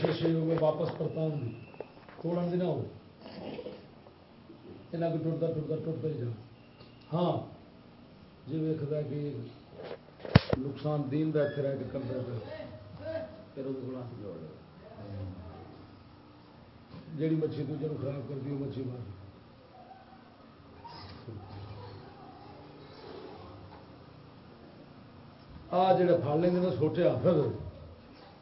شیشے ہوئے واپس پرتان توڑن دی نہ ہو یہاں کو ٹوٹتا ٹوٹتا ٹوٹتا ہی جا ہاں جی ویکد کہ نقصان دین کا اتنے رہ کے کرتا پھر پھر وہ خلاف جوڑ جیڑی مچھی دوجے کو خراب کرتی وہ مچھی مار آ جڑے پڑ لیں گے نا سوٹے حافظ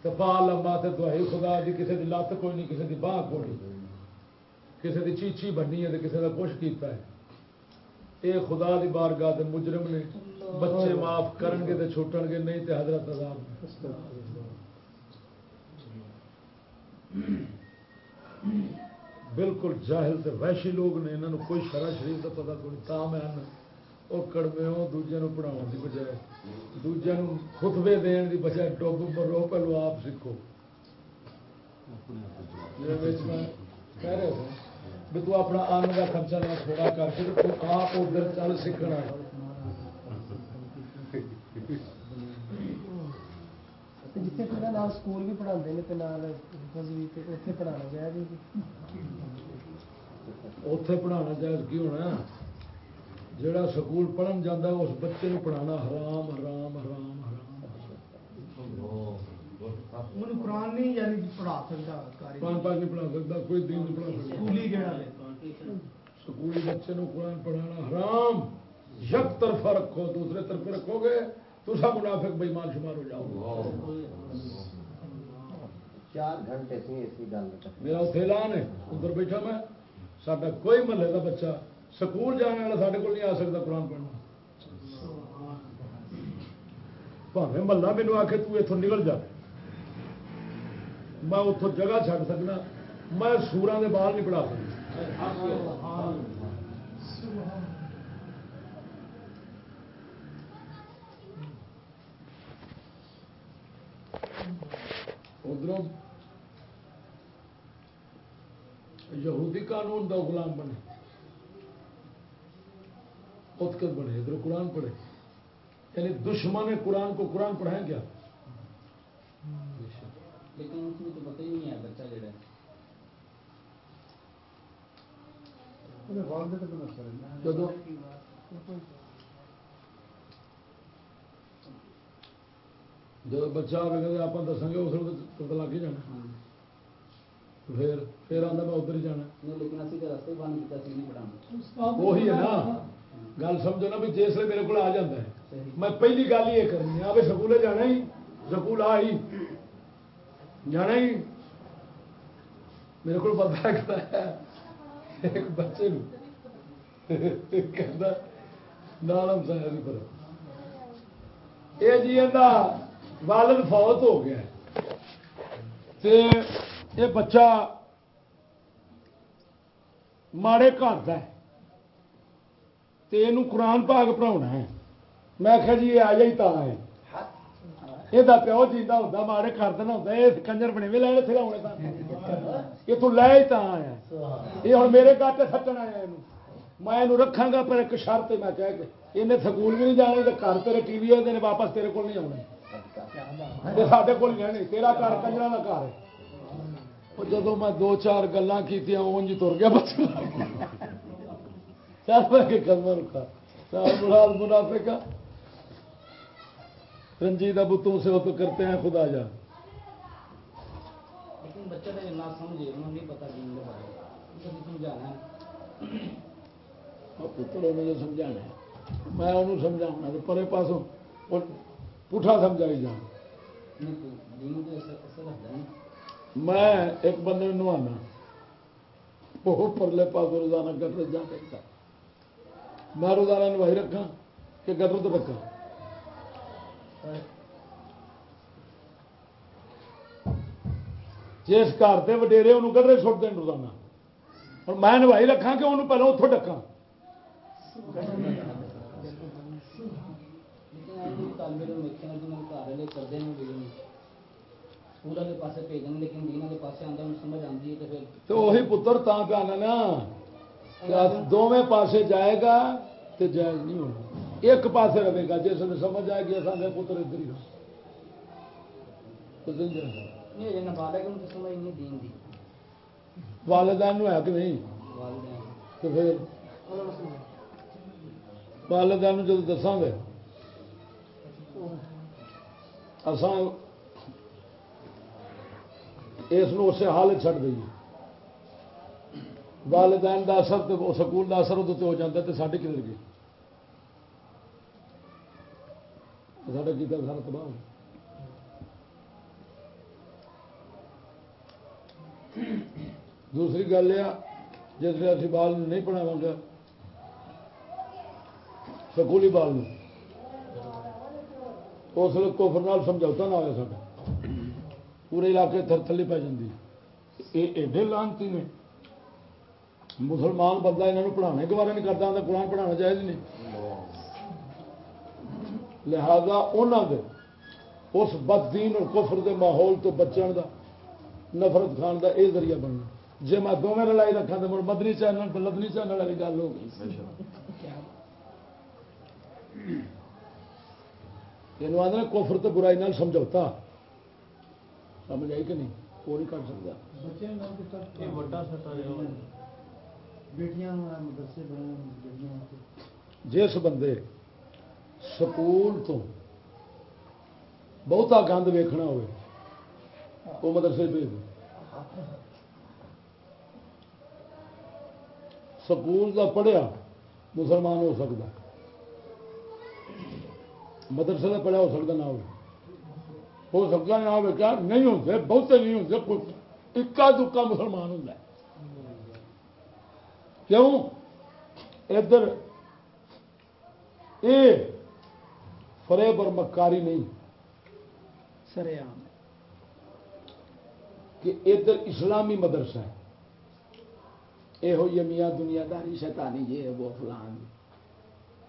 تو پا لمبا تو دہائی خدا جی، دی کسی دی لت کوئی نہیں کسی دی باہ کوئی نہیں۔ کسی دی چیچی بننی ہے تو کسی کا کچھ کیتا ہے۔ یہ خدا دی بارگاہ دے مجرم نے بچے معاف کرن گے تے چھوٹن گے، نہیں تے حضرت عذاب۔ بالکل جاہل تے وحشی لوگ نے انہوں کوئی شرح شریف کا پتا کوئی تا میں وہ کڑمے ہو دوجے پڑھاؤ کی بجائے دوجے خطبے دین دی بجائے ڈب مرو پہلو آپ سیکھو کہہ رہے ہو بھی تو اپنا آن کا خرچہ نہ تھوڑا کر کے تو آپ ادھر چل سیکھنا جتنے پہلے نال سکول بھی پڑھاتے ہیں نال بھی اتنے پڑھانا چاہیے اتے پڑھانا جائز کی ہونا جڑا سکول پڑھن جانا اس بچے کو پڑھانا حرام حرام حرام حرام قرآن نہیں یعنی پڑھا سکتا قرآن پاک نہیں پڑھا سکتا کوئی دین نہیں پڑھا سکتا۔ سکولی بچے کو قرآن پڑھانا حرام۔ یک طرفہ رکھو دوسرے طرف رکھو گے تو سب منافق بےمان شمار ہو جاؤ چار گھنٹے سے اسی گل میرا اتنے اعلان ہے ادھر بیٹھا میں ساڈا کوئی محلے کا بچہ سکول جانے والا سارے کو نہیں آ سکتا قرآن پڑھنا پاوے محلہ مینو آ کے توں نکل جا میں اتوں جگہ چھڈ سکنا میں سورا کے بال نہیں پڑھا سکتا ادھر یہودی قانون دا غلام بنے اتکت بنے ادھر قرآن پڑھے۔ یعنی دشمن قرآن کو قرآن پڑھائیں کیا؟ لیکن اس میں تو پتہ ہی نہیں ہے بچہ جڑا جدو جب بچہ آئے آپ دسیں گے اس وقت پتا لگ ہی جانا۔ پھر پھر آتا میں ادھر ہی جانا۔ وہی ہے نا۔ گل سمجھو نا بھی جسے میرے کو آ جاتا ہے۔ میں پہلی گل یہ کرنی ہے بھی سکولے جانا ہی، سکول آ ہی، جانا ہی۔ میرے کو پتا ہے، ایک بچے کہتا نالم سایا نہیں یہ جی والد فوت ہو گیا تے یہ بچہ ماڑے گھر کا تو یہ قرآن پاک پڑھا ہے۔ میں آخیا جی یہ آ جائی تا ہے۔ یہ پیو جیتا ہوتا ماڑے گھر کا ہوتا یہ کنجر بنے بھی لے اتنے لاؤنے یہ تو لے ہی تا آیا۔ یہ ہوں میرے گھر سے سٹن آیا یہ میں یہ رکھا گا، پر ایک شرط میں کہہ کے انہیں سکول بھی نہیں جانا تو گھر تیرے ٹی وی آتے واپس تیرے کو نہیں آنے سارے کو نہیں تیرا گھر کنجر کا گھر ہے۔ جب میں دو چار گلان کی اونج تر گیا بچہ رکھا مراد منافع کا۔ رنجیدہ بتوں سے وہ تو کرتے ہیں خدا جا لیکن بچہ تو نہ سمجھے انہوں نہیں پتا دین کے بارے میں۔ سمجھانا ہے؟ پتر مجھے سمجھانا ہے میں انہوں سمجھاؤں تو پرے پاسوں پٹھا سمجھائی ہے میں ایک بندے نوانا وہ پرلے پاس روزانہ گٹر جا دیکھتا میں روزانہ نوائی رکھا کہ گٹر تو رکھا جس گھر کے وڈیرے انہوں گٹرے سٹ دین روزانہ اور میں نوائی رکھا کہ انہوں پہلے اتوں ڈکا تو وہی پتر تا پہ آنا نا دونوں پاسے جائے گا تو جائز نہیں ہوگا ایک پاسے رہے گا جس میں سمجھ آئے گی اصل پتر ادھر ہی والدین ہے کہ نہیں؟ تو پھر والدین جب دساں گے اسان اس حال چڑ دئیے۔ والدین کا اثر تے سکول کا اثر ادھر ہو جاتا تو ساڈے کدھر گئے؟ ساڈا کی کر سارا تباہ دوسری گل یہ جس ویل ابھی بال نہیں پڑھاو گے، سکولی بال اس وقت کوفر سمجھوتا نہ ہوا سا پورے علاقے تھر تھلے پی جی یہ ایڈے لانتی نے۔ مسلمان بندہ یہاں پڑھانے گوارا نہیں کرتا آتا قرآن پڑھانا چاہیے نہیں۔ لہذا انہوں دے اس بدین اور کفر دے ماحول تو بچن دا نفرت خان دا یہ ذریعہ بننا۔ جی میں دونوں لڑائی رکھا تو مر مدنی چینل پر لدنی چینل والی گل ہو گئی۔ یہ آدھے کوفر تو برائی نال سمجھوتا۔ سمجھ آئی کہ نہیں؟ وہ نہیں کر سکتا جس بندے سکول تو بہتا گند ویکھنا ہوئے، وہ مدرسے بھیج دے۔ سکول کا پڑھیا مسلمان ہو سکتا مدرسے کا پڑھیا ہو سکتا نہ ہو ہو سکتا نہ ہو کیا؟ نہیں ہوتے بہتے نہیں ہوتے ایکا دکا مسلمان ہوں کیوں؟ ادھر اے فریب اور مکاری نہیں۔ سر عام کہ ادھر اسلامی مدرسہ ہے۔ یہ ہو میاں دنیا داری شیطانی یہ وہ فلان۔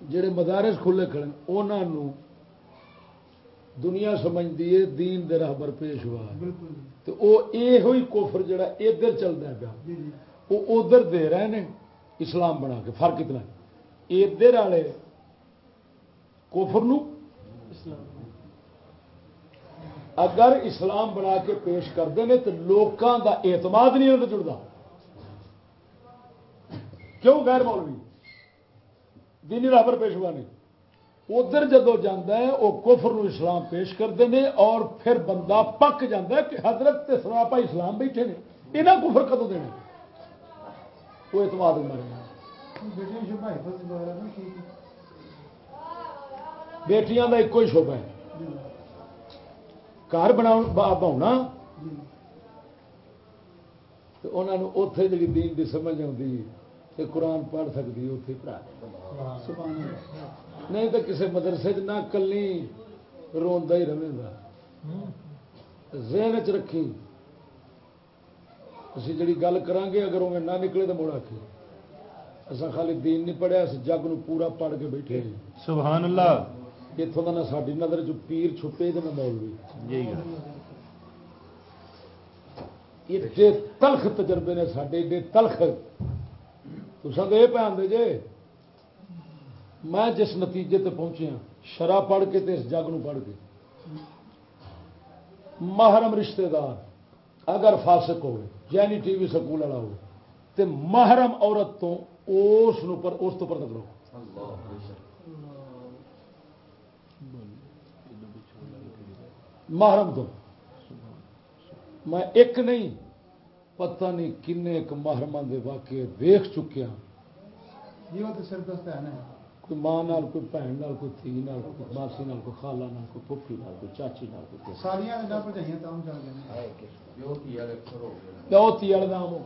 جڑے مدارس کھلے کھڑے انہوں دنیا سمجھتی دیے دین دے راہبر پیش ہوا تو وہ یہ کوفر جڑا ادھر چلتا پیا۔ جی، جی۔ وہ ادھر دے رہے ہیں اسلام بنا کے، فرق کتنا ادھر والے کوفر نو اگر اسلام بنا کے پیش کرتے ہیں تو لوگوں کا اعتماد نہیں اندر جڑتا۔ کیوں؟ غیر مولوی۔ دینی رابر پیشوا نے ادھر جدو جانا ہے، وہ کفر نو اسلام پیش کرتے ہیں اور پھر بندہ پک جاتا ہے کہ حضرت سراپا اسلام بیٹھے نے یہاں کفر کدو دینا؟ وہ اعتماد بنے گا۔ بیٹیاں کا ایک ہی ہے۔ گھر بنا بہنا انہوں نے اتے جی دین کی سمجھ آتی قرآن پڑھ سکتی پڑھا نہیں تو کسی مدرسے نہ کلی روا ہی رہے گا۔ ذہن چ رکھی اسی جڑی گل کران گے اگر انہیں نہ نکلے تو مڑا کی؟ اساں خالی دین نہیں پڑھیا اس جگ نو پورا پڑھ کے بیٹھے سبحان اللہ۔ اتوں کا نہ ساری نظر چ پیر چھپے تو نہ مولوی۔ ایڈے تلخ تجربے نے سڈے ایڈے تلخ۔ تصا تو یہ پہ دے جے میں جس نتیجے تے پہنچیا شرح پڑھ کے تے اس جگ نو پڑھ کے۔ محرم رشتہ دار اگر فاسق ہوئے یعنی ٹی وی سکول والا ہو۔ تے محرم عورت تو اس پر اس تو پردہ کرو محرم تو۔ میں ایک نہیں، پتہ نہیں کنے ایک محرم دے واقعے دیکھ چکیا ہاں۔ یہ تو سردست ہے نا کوئی ماں کوئی بھن کوئی تھی کوئی ماسی کوئی خالہ کوئی کوئی چاچی کوئی تھی والے نام ہو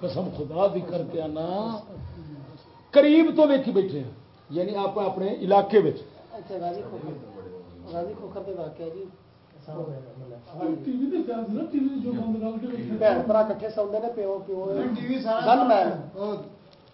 قسم خدا بھی کر کے انا قریب تو ویکھی بیٹھے ہیں۔ یعنی آپ اپنے علاقے وچ۔ اچھا غازی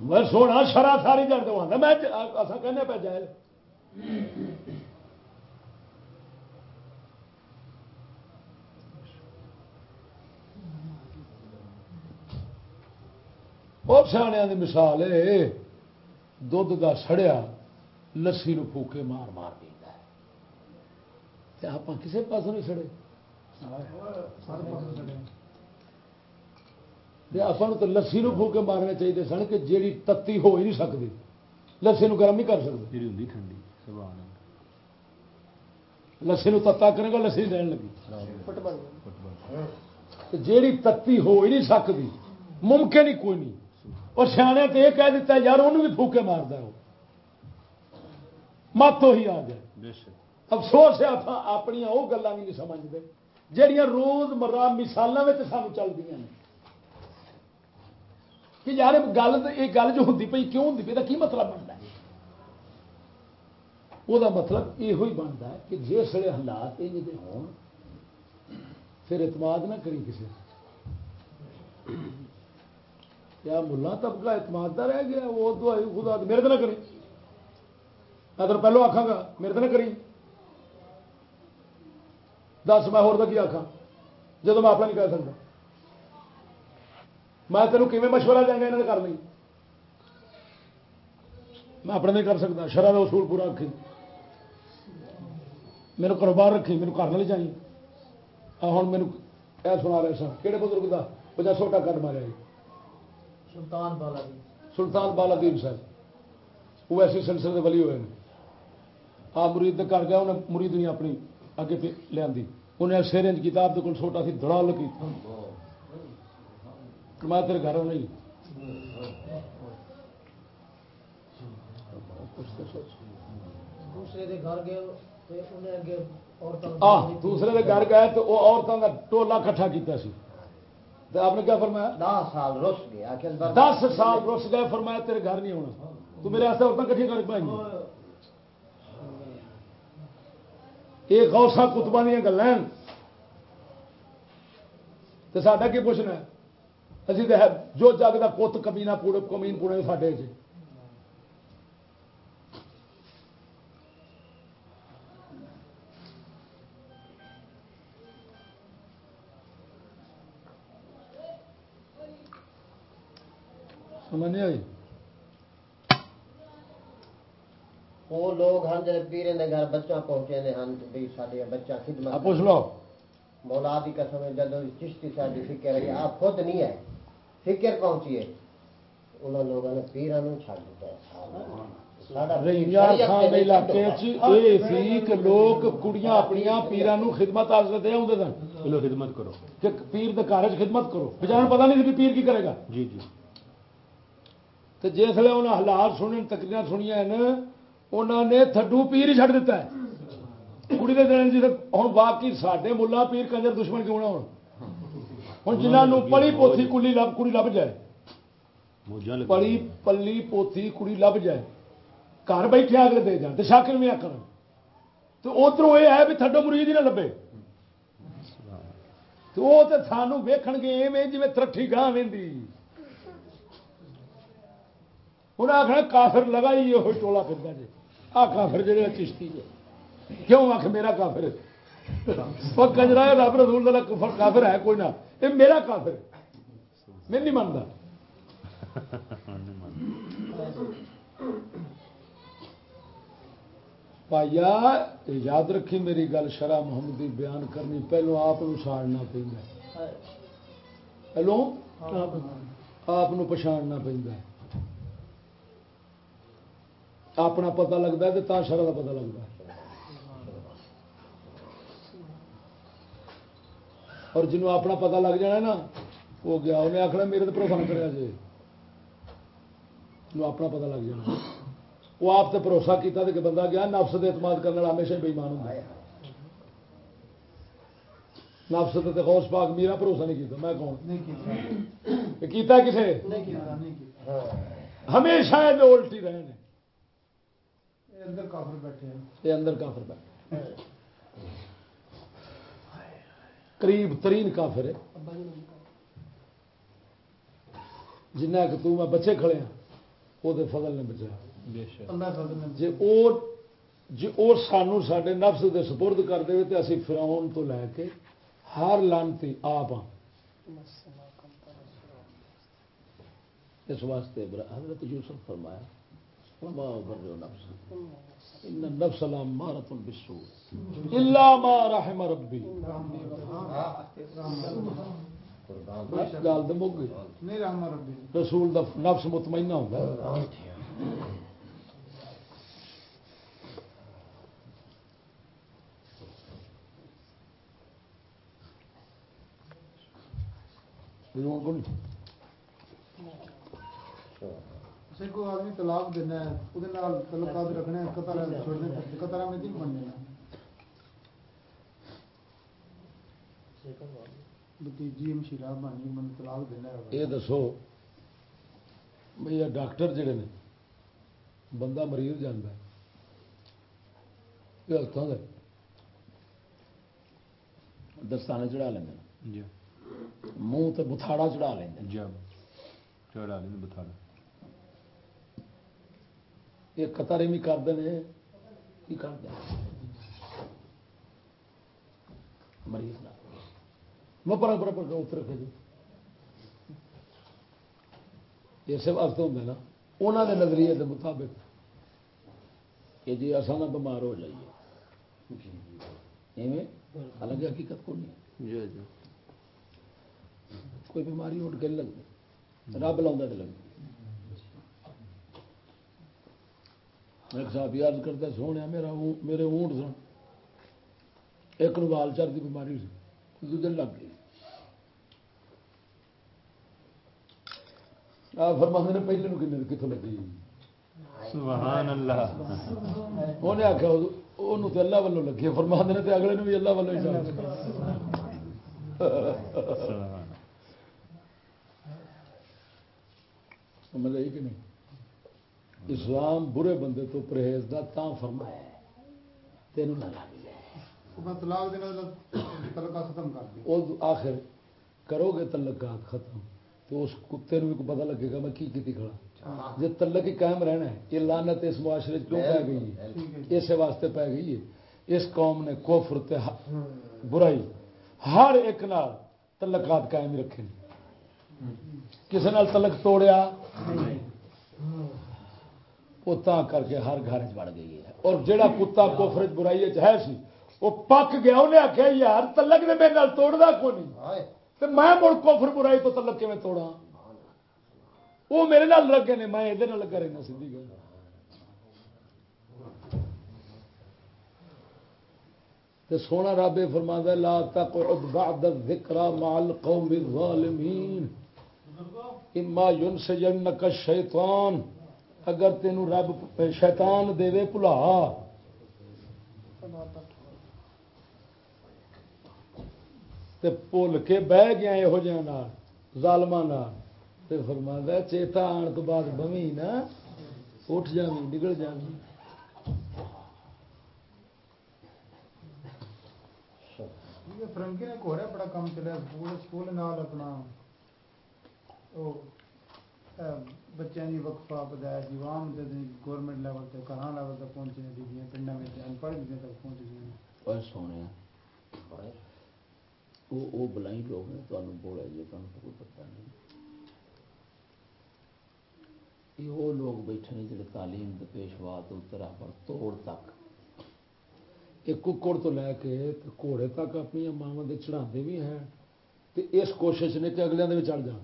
میں سونا شرا ساری جڑ دوں میں ایسا کہنے پہ جاہل اور سیاح کی مثال ہے دھد کا سڑیا لسی نو پھوکے مار مار دیتا ہے۔ آپ کسی پاس نہیں سڑے۔ آپ تو لسی نو پھوکے مارنے چاہیے سن کہ جیڑی تتی ہو ہی نہیں سکتی لسی نو گرم نہیں کر سکتی لسی نو تتا کرے گا لسی دین لگی۔ جیڑی تتی ہو ہی نہیں سکتی ممکن ہی کوئی نہیں۔ اور سیانے تو یہ کہہ دیتا یار انہوں بھی پھوکے مارتا وہ مت ہی آ گیا افسوس ہے آپ اپنی وہ گلیں بھی نہیں سمجھتے جہیا روز مرہ مثالوں میں سانو چلتی ہیں کہ یار گل یہ گل جو ہوتی پی کیوں ہوتی پی کی مطلب بنتا ہے وہ مطلب یہ بنتا ہے کہ جس ویلے حالات یہ ہون پھر اعتماد نہ کری کسی کیا ملا طبقہ اعتماد کا رہ گیا وہ تو خدا میرے تو نہ کری میں تو پہلو آخا گا میرے تو نہ کری دس میں ہو آخا جب میں اپنا نہیں کہہ سکتا میں تینوں کھے مشورہ دیں گا یہاں کر نہیں میں اپنا نہیں کر سکتا شرح کا اصول پورا رکھی میرے کاروبار رکھی میرے گھر نہیں چاہیے ہوں میرے یہ سنا رہے سن کہڑے بزرگ کا پچاس سوٹا کٹ مارا جی سلطان بالا جی سلطان بالا دین صاحب وہ ایسے سلسلے کے بلی ہوئے ہیں آپ مرید کر گیا انہیں مرید نہیں اپنی اگے پہ لیا انہیں سیرے کتاب کے کول چھوٹا سی دڑال کی میں تیرے گھر نہیں دوسرے دے گھر گئے تے انہیں اگے عورتوں آہ دوسرے کے گھر گئے تو وہ عورتوں کا ٹولا کٹھا کیتا سی۔ تو آپ نے کیا فرمایا؟ دس سال رس گیا کہ دس سال رس گئے فرمایا تیرے گھر نہیں ہونا۔ تو میرے ایسے عورتیں کٹھی کر پائیں یہ غوثہ کتبہ دیا گلیں۔ تو ساڈا کی پوچھنا ہے؟ اسی تو جو جگ کا پت کمینا پوڑے کمین پوڑے ساڈے چ سمجھ نہیں آئی وہ لوگ ہیں جڑے پیرے دے گھر بچہ پہنچے نے ہن بھی ساڈے بچہ خدمت پوچھ لو مولا دی قسم ہے جدوں چشتی ساڈی فکر ہے آپ خود نہیں ہے فکر پہنچی ہے۔ انہاں لوگوں نے کے سی کہ لوگ کڑیاں اپنی پیران خدمت آستے دے آتے سن۔ چلو خدمت کرو۔ کہ پیر چ خدمت کرو۔ بچارے پتا نہیں پیر کی کرے گا۔ جی جی۔ تو جس ویلے انہیں حالات سننے تکریاں سنیا انہوں نے تھڈو پیر ہی چڑھ دیتا ہے۔ کڑی کے دن جی ہوں باقی سڈے ملا پیر کنجر دشمن کیوں نہ ہو ہوں جنہوں پلی پوتھی کلی لب کڑی لب جائے لگا پلی پوتھی کڑی لب جائے گھر بیٹھے اگلے دے جان شاکر بھی آخر تو ادھر یہ ہے بھی تھڈو مرید ہی نہ لبے تو وہ تو سانو ویکھ گے ایویں جی ترٹھی گاہ وی انہیں آخنا کافر لگائی یہ ٹولا پھرتا جی آ کافر جہے چشتی جی کیوں آخ میرا کافر وہ کنجرا رب رسول کا کفر کافر ہے، کوئی نہ۔ یہ میرا کافر میں نہیں مانتا۔ پائیا یاد رکھی میری گل شرح محمدی بیان کرنی، پہلو آپ ساڑنا پہ پہلو آپ پچھاڑنا پہ اپنا پتا لگتا ہے تو شرح کا پتا لگتا ہے۔ اور جنوں اپنا پتا لگ جانا نا وہ گیا۔ انہیں آخنا میرے تو بھروسہ نہ کرا جی اپنا پتا لگ جانا وہ آپ سے بھروسہ کیا کہ بندہ گیا نفس سے اعتماد کرنے والا ہمیشہ بےمان ہوں نفس سے غوث پاک میرا بھروسہ نہیں کیتا میں کون؟ کیتا۔ کیتا کسے؟ کیتا کیتا۔ ہمیشہ یہ الٹی رہے ہیں۔ اندر کافر بیٹھے ہیں۔ یہ اندر کافر بیٹھے قریب ترین کافر ہے۔ جنہ کہ تو میں بچے کھڑے ہیں وہ فضل نے بچایا۔ بے شک۔ اللہ فضل۔ نے جی وہ جی وہ سانو سڈے نفس دے سپرد کر دے تو اسی فراؤن تو لے کے ہر لانتی آپ ہاں اس واسطے حضرت یوسف فرمایا وما أبرئ نفس إن النفس لامارۃ بالسوء. إلا ما رحم ربی گل تو مک گئی رسول دا نفس مطمئنہ ہوتا ہے کو آدمی طلاق دینا ہے وہ تعلقات رکھنے قطر چھوڑنے قطر میں بتیجی مشیرہ بانی من طلاق دینا یہ دسو بھئی ڈاکٹر جڑے نے بندہ مریض جانا ہے۔ یہ دے۔ دستانے چڑھا لیں جی۔ منہ تے بتھاڑا چڑھا لیں جب چڑھا بتا دیں یہ قطر بھی کرتے ہیں کی کرتے ہیں مریض نہ میں پر پر اتر کے جی اسے واسطے ہوں نا۔ انہوں نے نظریے کے مطابق کہ جی اصل نہ بیمار ہو جائیے۔ حالانکہ حقیقت کو نہیں جی جی۔ کوئی بیماری اٹھ کے نہیں لگتی رب لاؤں تو لگتی ایک صاحب یاد کرتا سونے میرا میرے اونٹ سن۔ ایک وال چر کی بیماری سی۔ دوجے لگ گئی آ فرماندے نے پہلے کنے کتوں لگی؟ سبحان اللہ۔ انہیں آخیا وہ تو اللہ والوں لگی فرماندے نے تے اگلے بھی اللہ والوں ہی سمجھ آئی کہ نہیں؟ اسلام برے بندے تو پرہیز دا تاں فرمایا تینوں نہ لگ آخر کرو گے تعلقات ختم تو اس کتے بھی پتہ لگے گا میں کی کیتی کھڑا۔ جی تعلق ہی قائم رہنا ہے یہ لانت اس معاشرے کیوں پی گئی ہے؟ اسی واسطے پی گئی ہے۔ اس قوم نے تے ح- برائی ہر ایک نال تعلقات قائم رکھے۔ کسی نال تعلق توڑیا؟ وہ تاں کر کے ہر گھر بڑھ گئی ہے۔ اور جڑا کتا کفر چ برائی ہے سی وہ پک گیا انہیں آخیا یار تعلق نے میرے نال توڑدا کو نہیں؟ تو میں مڑ کفر برائی تو تعلق کیویں توڑا وہ میرے نال لگے نے میں یہ لگا رہنا سیدھی گل۔ تے سونا رب فرما لا تقعد بعد الذکرى مع القوم الظالمین اما ينسجنك الشیطان۔ اگر تینوں رب شیطان دے بھلا تے پل کے بہ گیا یہو جہاں ظالما تے فرماندا چیتا آن تو بعد بمی نا اٹھ جاویں نکل جاویں یہ فرنگی نے کوہرا بڑا کام چلیا سکول سکول نال اپنا او بچوں کی وقفہ بدایا جی عوام دے گورنمنٹ لیول تے گھراں لیول تک پہنچے ہیں بیبیاں پنڈاں وچ ان پڑھ بیبیاں تک پہنچ گئی ہیں اور سونے وہ وہ بلائی لوگ نے تمہیں بولے جی تمہیں تو کوئی پتہ نہیں یہ وہ لوگ بیٹھے ہیں جڑے تعلیم کے پیشوا تو طرح پر توڑ تک ایک ککڑ تو لے کے تے گھوڑے تک اپنی ماوا دے چڑھاتے بھی ہیں تے اس کوشش نے کہ اگلے دے چڑھ جان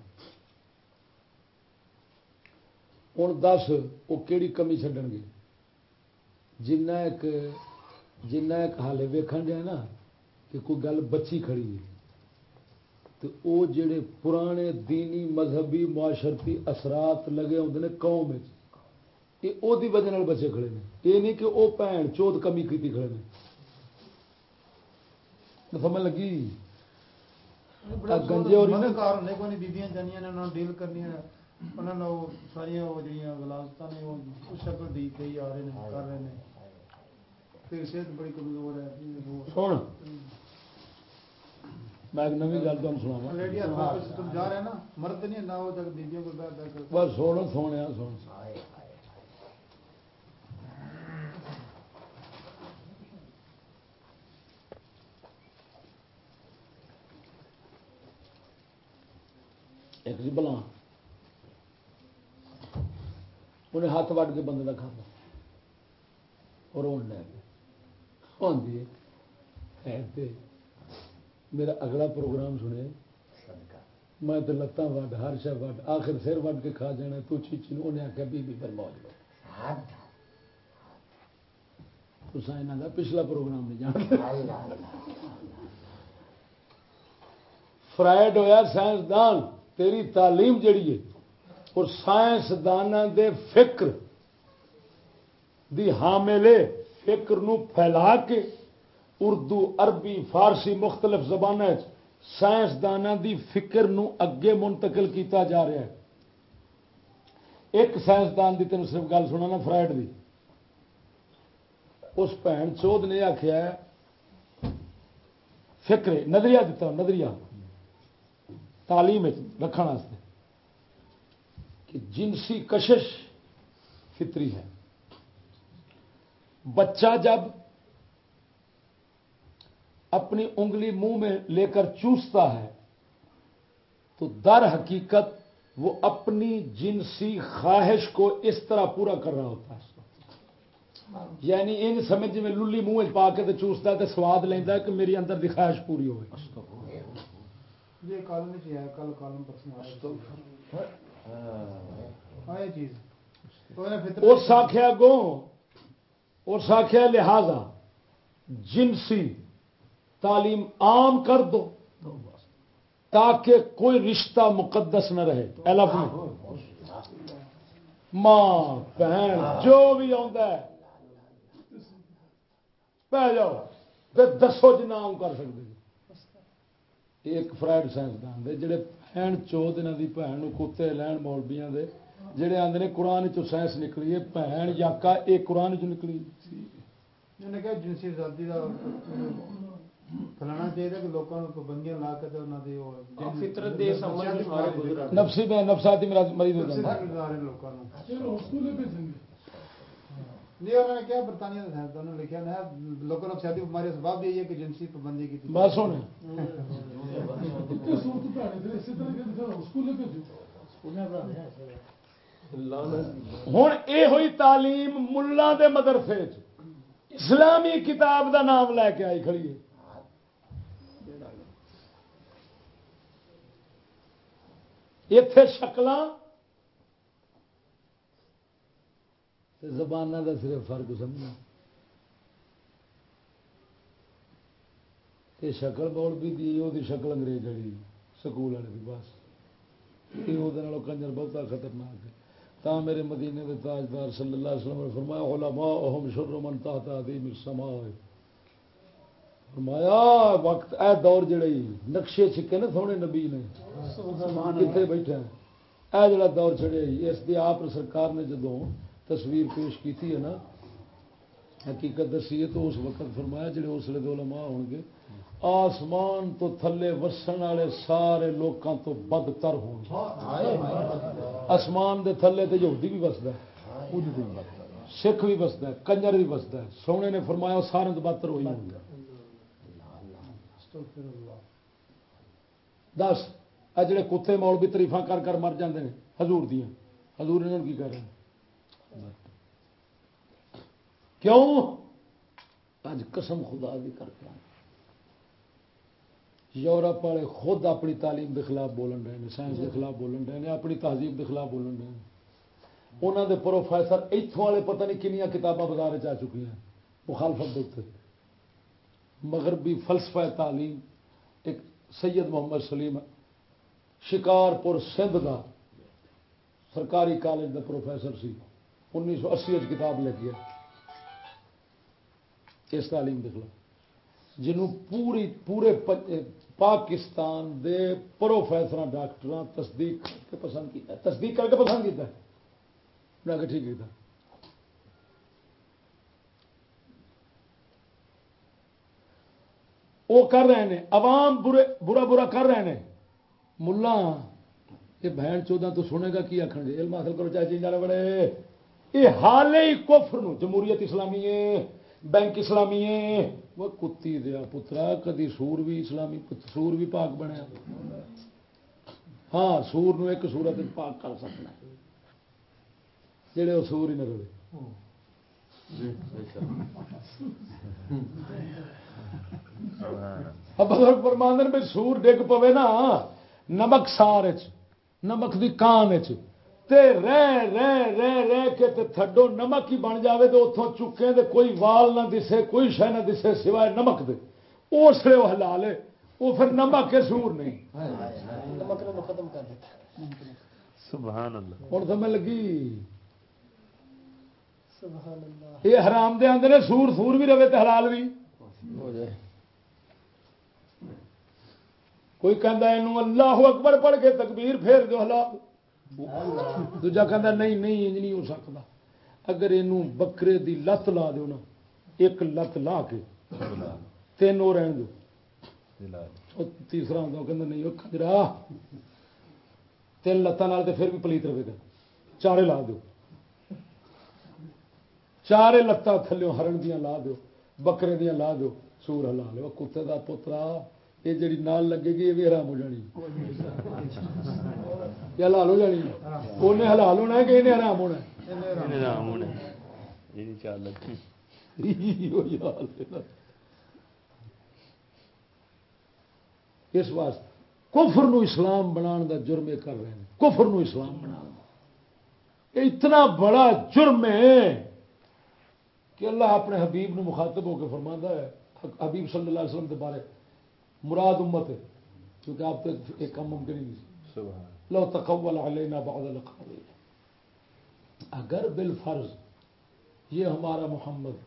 ہوں دس وہ کہڑی کمی چڈن گے جنہ ایک جنہ ایک حالے ویکھن دیا نا کہ کوئی گل بچی کھڑی ہے تو وہ جڑے پرانے دینی مذہبی معاشرتی اثرات لگے ہوتے ہیں قوم یہ وہ وجہ بچے کھڑے نے یہ نہیں کہ وہ بھن چوت کمی کیتی کھڑے نے سمجھ لگی گنجے اور ڈیل کرنیاں نے انہاں نے وہ ساریاں وہ جڑیاں غلاظتاں نے وہ اس شکل دی کئی آ رہے ہیں کر رہے ہیں پھر صحت بڑی کمزور ہے یہ وہ سن میں ایک نوی گل سنا تم جا رہے ہیں نا مرد نہیں نہ ہو تک بیویوں کو بیٹھ بیٹھ کر بس سونا سونے سن ایک بلا انہیں ہاتھ وڈ کے بندے کا کھانا۔ اور لے آدھی ہے تے میرا اگلا پروگرام سنے۔ میں تو لتاں وڈ ہر شہ وڈ آخر سر وڈ کے کھا جانا۔ تو چیچی انہیں آخیا بی بی پر موج لو حد تو یہاں کا پچھلا پروگرام نہیں اللہ۔ فرائڈ ہویا سائنسدان تیری تعلیم جڑی ہے اور سائنسدانوں دے فکر دی حاملے فکر نو پھیلا کے اردو، عربی، فارسی مختلف زبان سائنسدانوں دی فکر نو اگے منتقل کیتا جا رہا ہے۔ ایک سائنسدان دی تین صرف گل سنا نا فرائڈ دی۔ اس بھن چود نے آخیا فکر نظریہ دیتا نظریہ۔ تعلیم رکھنے کہ جنسی کشش فطری ہے۔ بچہ جب اپنی انگلی منہ میں لے کر چوستا ہے تو در حقیقت وہ اپنی جنسی خواہش کو اس طرح پورا کر رہا ہوتا ہے۔ یعنی ان سمجھ جی میں للی منہ پا کے تو چوستا ہے تو سواد لینا ہے کہ میری اندر دی خواہش پوری ہوئے۔ اس آخیا گو اس آخیا لہذا، جنسی تعلیم عام کر دو، تاکہ کوئی رشتہ مقدس نہ رہے۔ اے لفظ ماں، بہن، جو بھی آتا ہے۔ پہ جاؤ، پھر دسو جی جنا کر سکتے ایک فرائڈ سائنسدان جڑے بہن چوت انہوں دی بہن نو کتے لین مولبیاں دے جڑے آندے نے قرآن چو سائنس نکلی ہے بہن یاکا ایک قرآن چو نکلی جنسی آزادی کا نفسی میں نفساتی مریض ہو جاتا ہیں انہوں نے کیا برطانیہ نے لکھا ہے لوگوں بیماری کا سبب یہی ہے کہ جنسی پابندی کی بس ہونے ہوں یہ ہوئی تعلیم ملا دے مدرسے اسلامی کتاب دا نام لے کے آئی کھڑی ہے۔ اتے شکل زبان کا صرف فرق سمجھنا۔ یہ شکل بول بھی دی وہ شکل انگریز والی سکول والے دی بس۔ یہ وہ کنجر بہتا خطرناک ہے۔ تا میرے مدینے کے تاجدار صلی اللہ علیہ وسلم نے فرمایا علماء اہم شر من تحت عظیم السماء. فرمایا وقت اے دور جڑے نقشے چھکے نا سونے نبی نے کتنے بیٹھے ہیں۔ اے جڑا دور چڑے اس دی آپ سرکار نے جدوں تصویر پیش کی ہے نا حقیقت دسی ہے تو اس وقت فرمایا جڑے اس لیے علماء ہون گے آسمان تو تھلے وسن والے سارے لوکاں تو بدتر ہون گے آسمان دے تھلے تے یہودی بھی بستا ہے، سکھ بھی بستا ہے، کنجر بھی بستا ہے۔ سونے نے فرمایا سارے تو بدتر ہوئی ہوں۔ دس آ جڑے کتے مول بھی تریفا کر کر مر جاندے ہیں حضور دیاں۔ حضور انہوں نے کی کر رہے ہیں؟ کیوں؟ اج قسم خدا بھی کرتے ہیں یورپ والے خود اپنی تعلیم کے خلاف بولن رہے ہیں، سائنس کے خلاف بولن رہے ہیں، اپنی تہذیب کے خلاف بولن رہے ہیں۔ انہوں دے پروفیسر اتوں والے پتہ نہیں کنیا کتاباں بازار چ چکی ہیں، مخالفت دیتے مغربی فلسفہ تعلیم ایک سید محمد سلیم شکارپور سندھ کا سرکاری کالج کا پروفیسر سی، انیس سو اسی کتاب لکھ گیا اس تعلیم کے خلاف۔ جنہوں پوری، پورے پاکستان دے پروفیسر ڈاکٹر تصدیق کر کے پسند کیا تصدیق کر کے پسند کیا انہیں آگے ٹھیک کیا وہ کر رہے ہیں، عوام برے، برا برا کر رہے ہیں۔ ملا، یہ بہن چودہ تو سنے گا، کی آخر علم حاصل کرو چاہے چیز والے بڑے۔ یہ حال ہی کفر نو، جمہوریت اسلامی ہے، بینک اسلامی ہے۔ وہ کتی دیا پترا کدی سور بھی اسلامی سور بھی پاک بنیا ہاں سور نو ایک سورت پاک کر سکنا جڑے وہ سور ہی نہ رہے بزرگ پرماندن میں سور ڈگ پوے نا نمک سار نمک دی کان چ تے رہ رہ رہ رہ کے تے تھڈو نمک ہی بن جاوے تو اتوں چکے تے کوئی وال نہ دسے کوئی شہ نہ دسے سوائے نمک دے۔ اس لیے وہ حلال ہے۔ وہ پھر نمک کے سور نہیں۔ نمک نے ختم کر دیتا سبحان اللہ ہوں سمجھ لگی۔ سبحان اللہ یہ حرام دے آدھے سور سور بھی رہے تو حلال بھی۔ ہو جائے۔ کوئی کہہ اللہ اکبر پڑھ کے تکبیر پھیر دو حلال۔ دوجا کہ نہیں نہیں انج نہیں ہو سکتا اگر یہ بکرے دی لت لا دو نا ایک لت لا کے تین وہ رہن دو تیسرا ہوں کہ نہیں وہ کجرا تین لتان پھر بھی پلیت رہے گا چارے لا دو چارے لتان تھلو ہرن دیا لا دو بکرے دیا لا دو سور ہلا لو کتے دا پترا یہ جڑی نال لگے گی یہ بھی حرام ہو جانی یہ حلال ہو جانی انہیں حلال ہونا ہے کہ انہیں حرام ہونا ہے۔ اس واسطے کفر نو اسلام بنا دا جرم یہ کر رہے ہیں کفر نو اسلام بنا یہ اتنا بڑا جرم ہے کہ اللہ اپنے حبیب نو مخاطب ہو کے فرماتا ہے حبیب صلی اللہ علیہ وسلم کے بارے مراد امت ہے کیونکہ آپ تک ایک کم ممکن ہی نہیں لو تقول علینا بعض الاقاویل اگر بالفرض یہ ہمارا محمد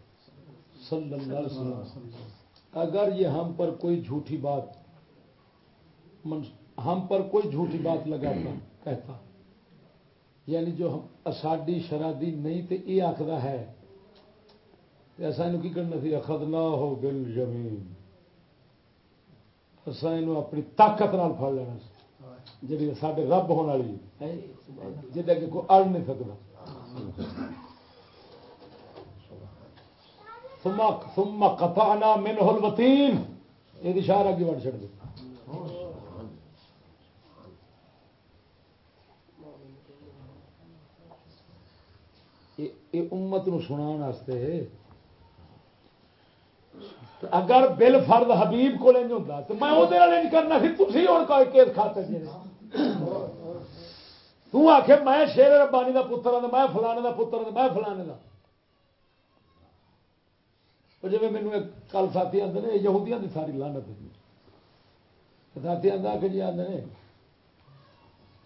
صلی اللہ علیہ وسلم اگر یہ ہم پر کوئی جھوٹی بات ہم پر کوئی جھوٹی بات لگاتا کہتا یعنی جو ہم اساڈی شرادی نہیں تے یہ آخر ہے ایسا کی کرنا سی اخذنا ہو بل جمین اصا یہ اپنی طاقت نال پڑ لینا جی سارے رب ہونے والی ہے جہاں کہ کوئی اڑ نہیں سکتا ثم ثم قطعنا منه الوتين یہ اشارہ کی وڑ چھڑ دے یہ امت نو سنان واسطے اگر بل فرد حبیب کو نہیں ہوتا تو میں وہ نہیں کرنا سی تھی ہوں کوئی کیس کھاتے جی۔ تو آخ میں شیر ربانی کا پتر ہوں میں فلانے کا پتر ہوں میں فلانے کا جی مینو ایک کل ساتھی آتے ہیں یہودیاں کی ساری لانت ہے ساتھی آتا کہ جی آتے ہیں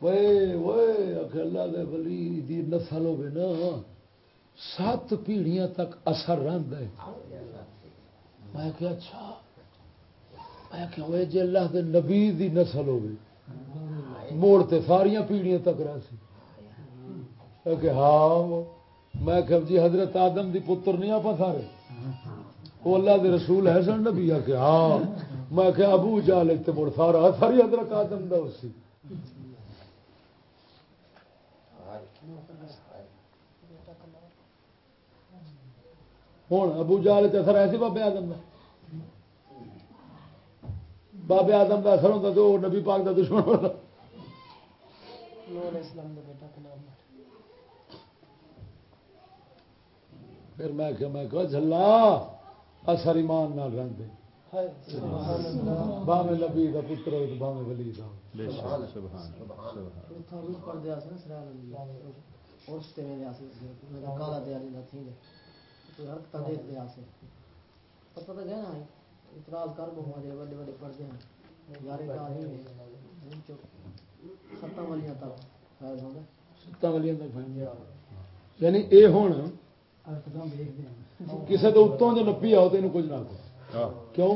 وے وے آخ اللہ دے ولی دی نسل ہوے نا، سات پیڑھیاں تک اثر رہتا ہے۔ میں کہ اچھا میں کہ وہ جی اللہ دے نبی دی نسل ہوے موڑ تے ساریاں پیڑھیاں تک رہ سی۔ کہ ہاں میں کہ جی حضرت آدم دی پتر نہیں آپ سارے۔ وہ اللہ دے رسول ہے سن نبی، آ کہ ہاں۔ میں کہ ابو جا لیتے مڑ سارا، ساری حضرت آدم دا اسی ہوں ابو جال اثر ایسے بابے آدم کا بابے آدم کا اثر ہوتا تو نبی پاک کا دشمن ہوتا پھر میں کہ میں کہ جھلا اثر ایمان نہ رہتے ہائے سبحان اللہ۔ باوے نبی کا پتر ہو تو باوے ولی کا ہو بے شک سبحان سبحان تھوڑی پڑ دیا سے نا سرال اللہ اس تے میں آسے میرا کالا دیا نہیں نہ تھی تو ہر تا دیکھ دیا سے پتہ تو گیا نا اعتراض کر بہو ہمارے بڑے بڑے پڑھتے ہیں یار کا نہیں ہے جو ختم والیاں تک فائز ہوں گے ستاں ولیاں تک فہم یعنی اے ہن کسے تو اتوں جو نپی آؤ تو یہ کچھ نہ کہو ہاں کیوں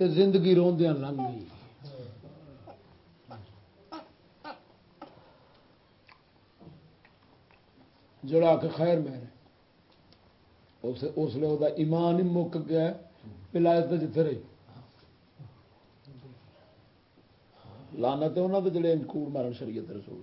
تے زندگی روندیاں لنگ گئی۔ جڑا کہ خیر میرے اس لیے وہ ایمان ہی مک گیا ہے، ولایت تو جتھے رہی۔ لانا تو انہوں نے جڑے کوڑ مارن شریعت رسول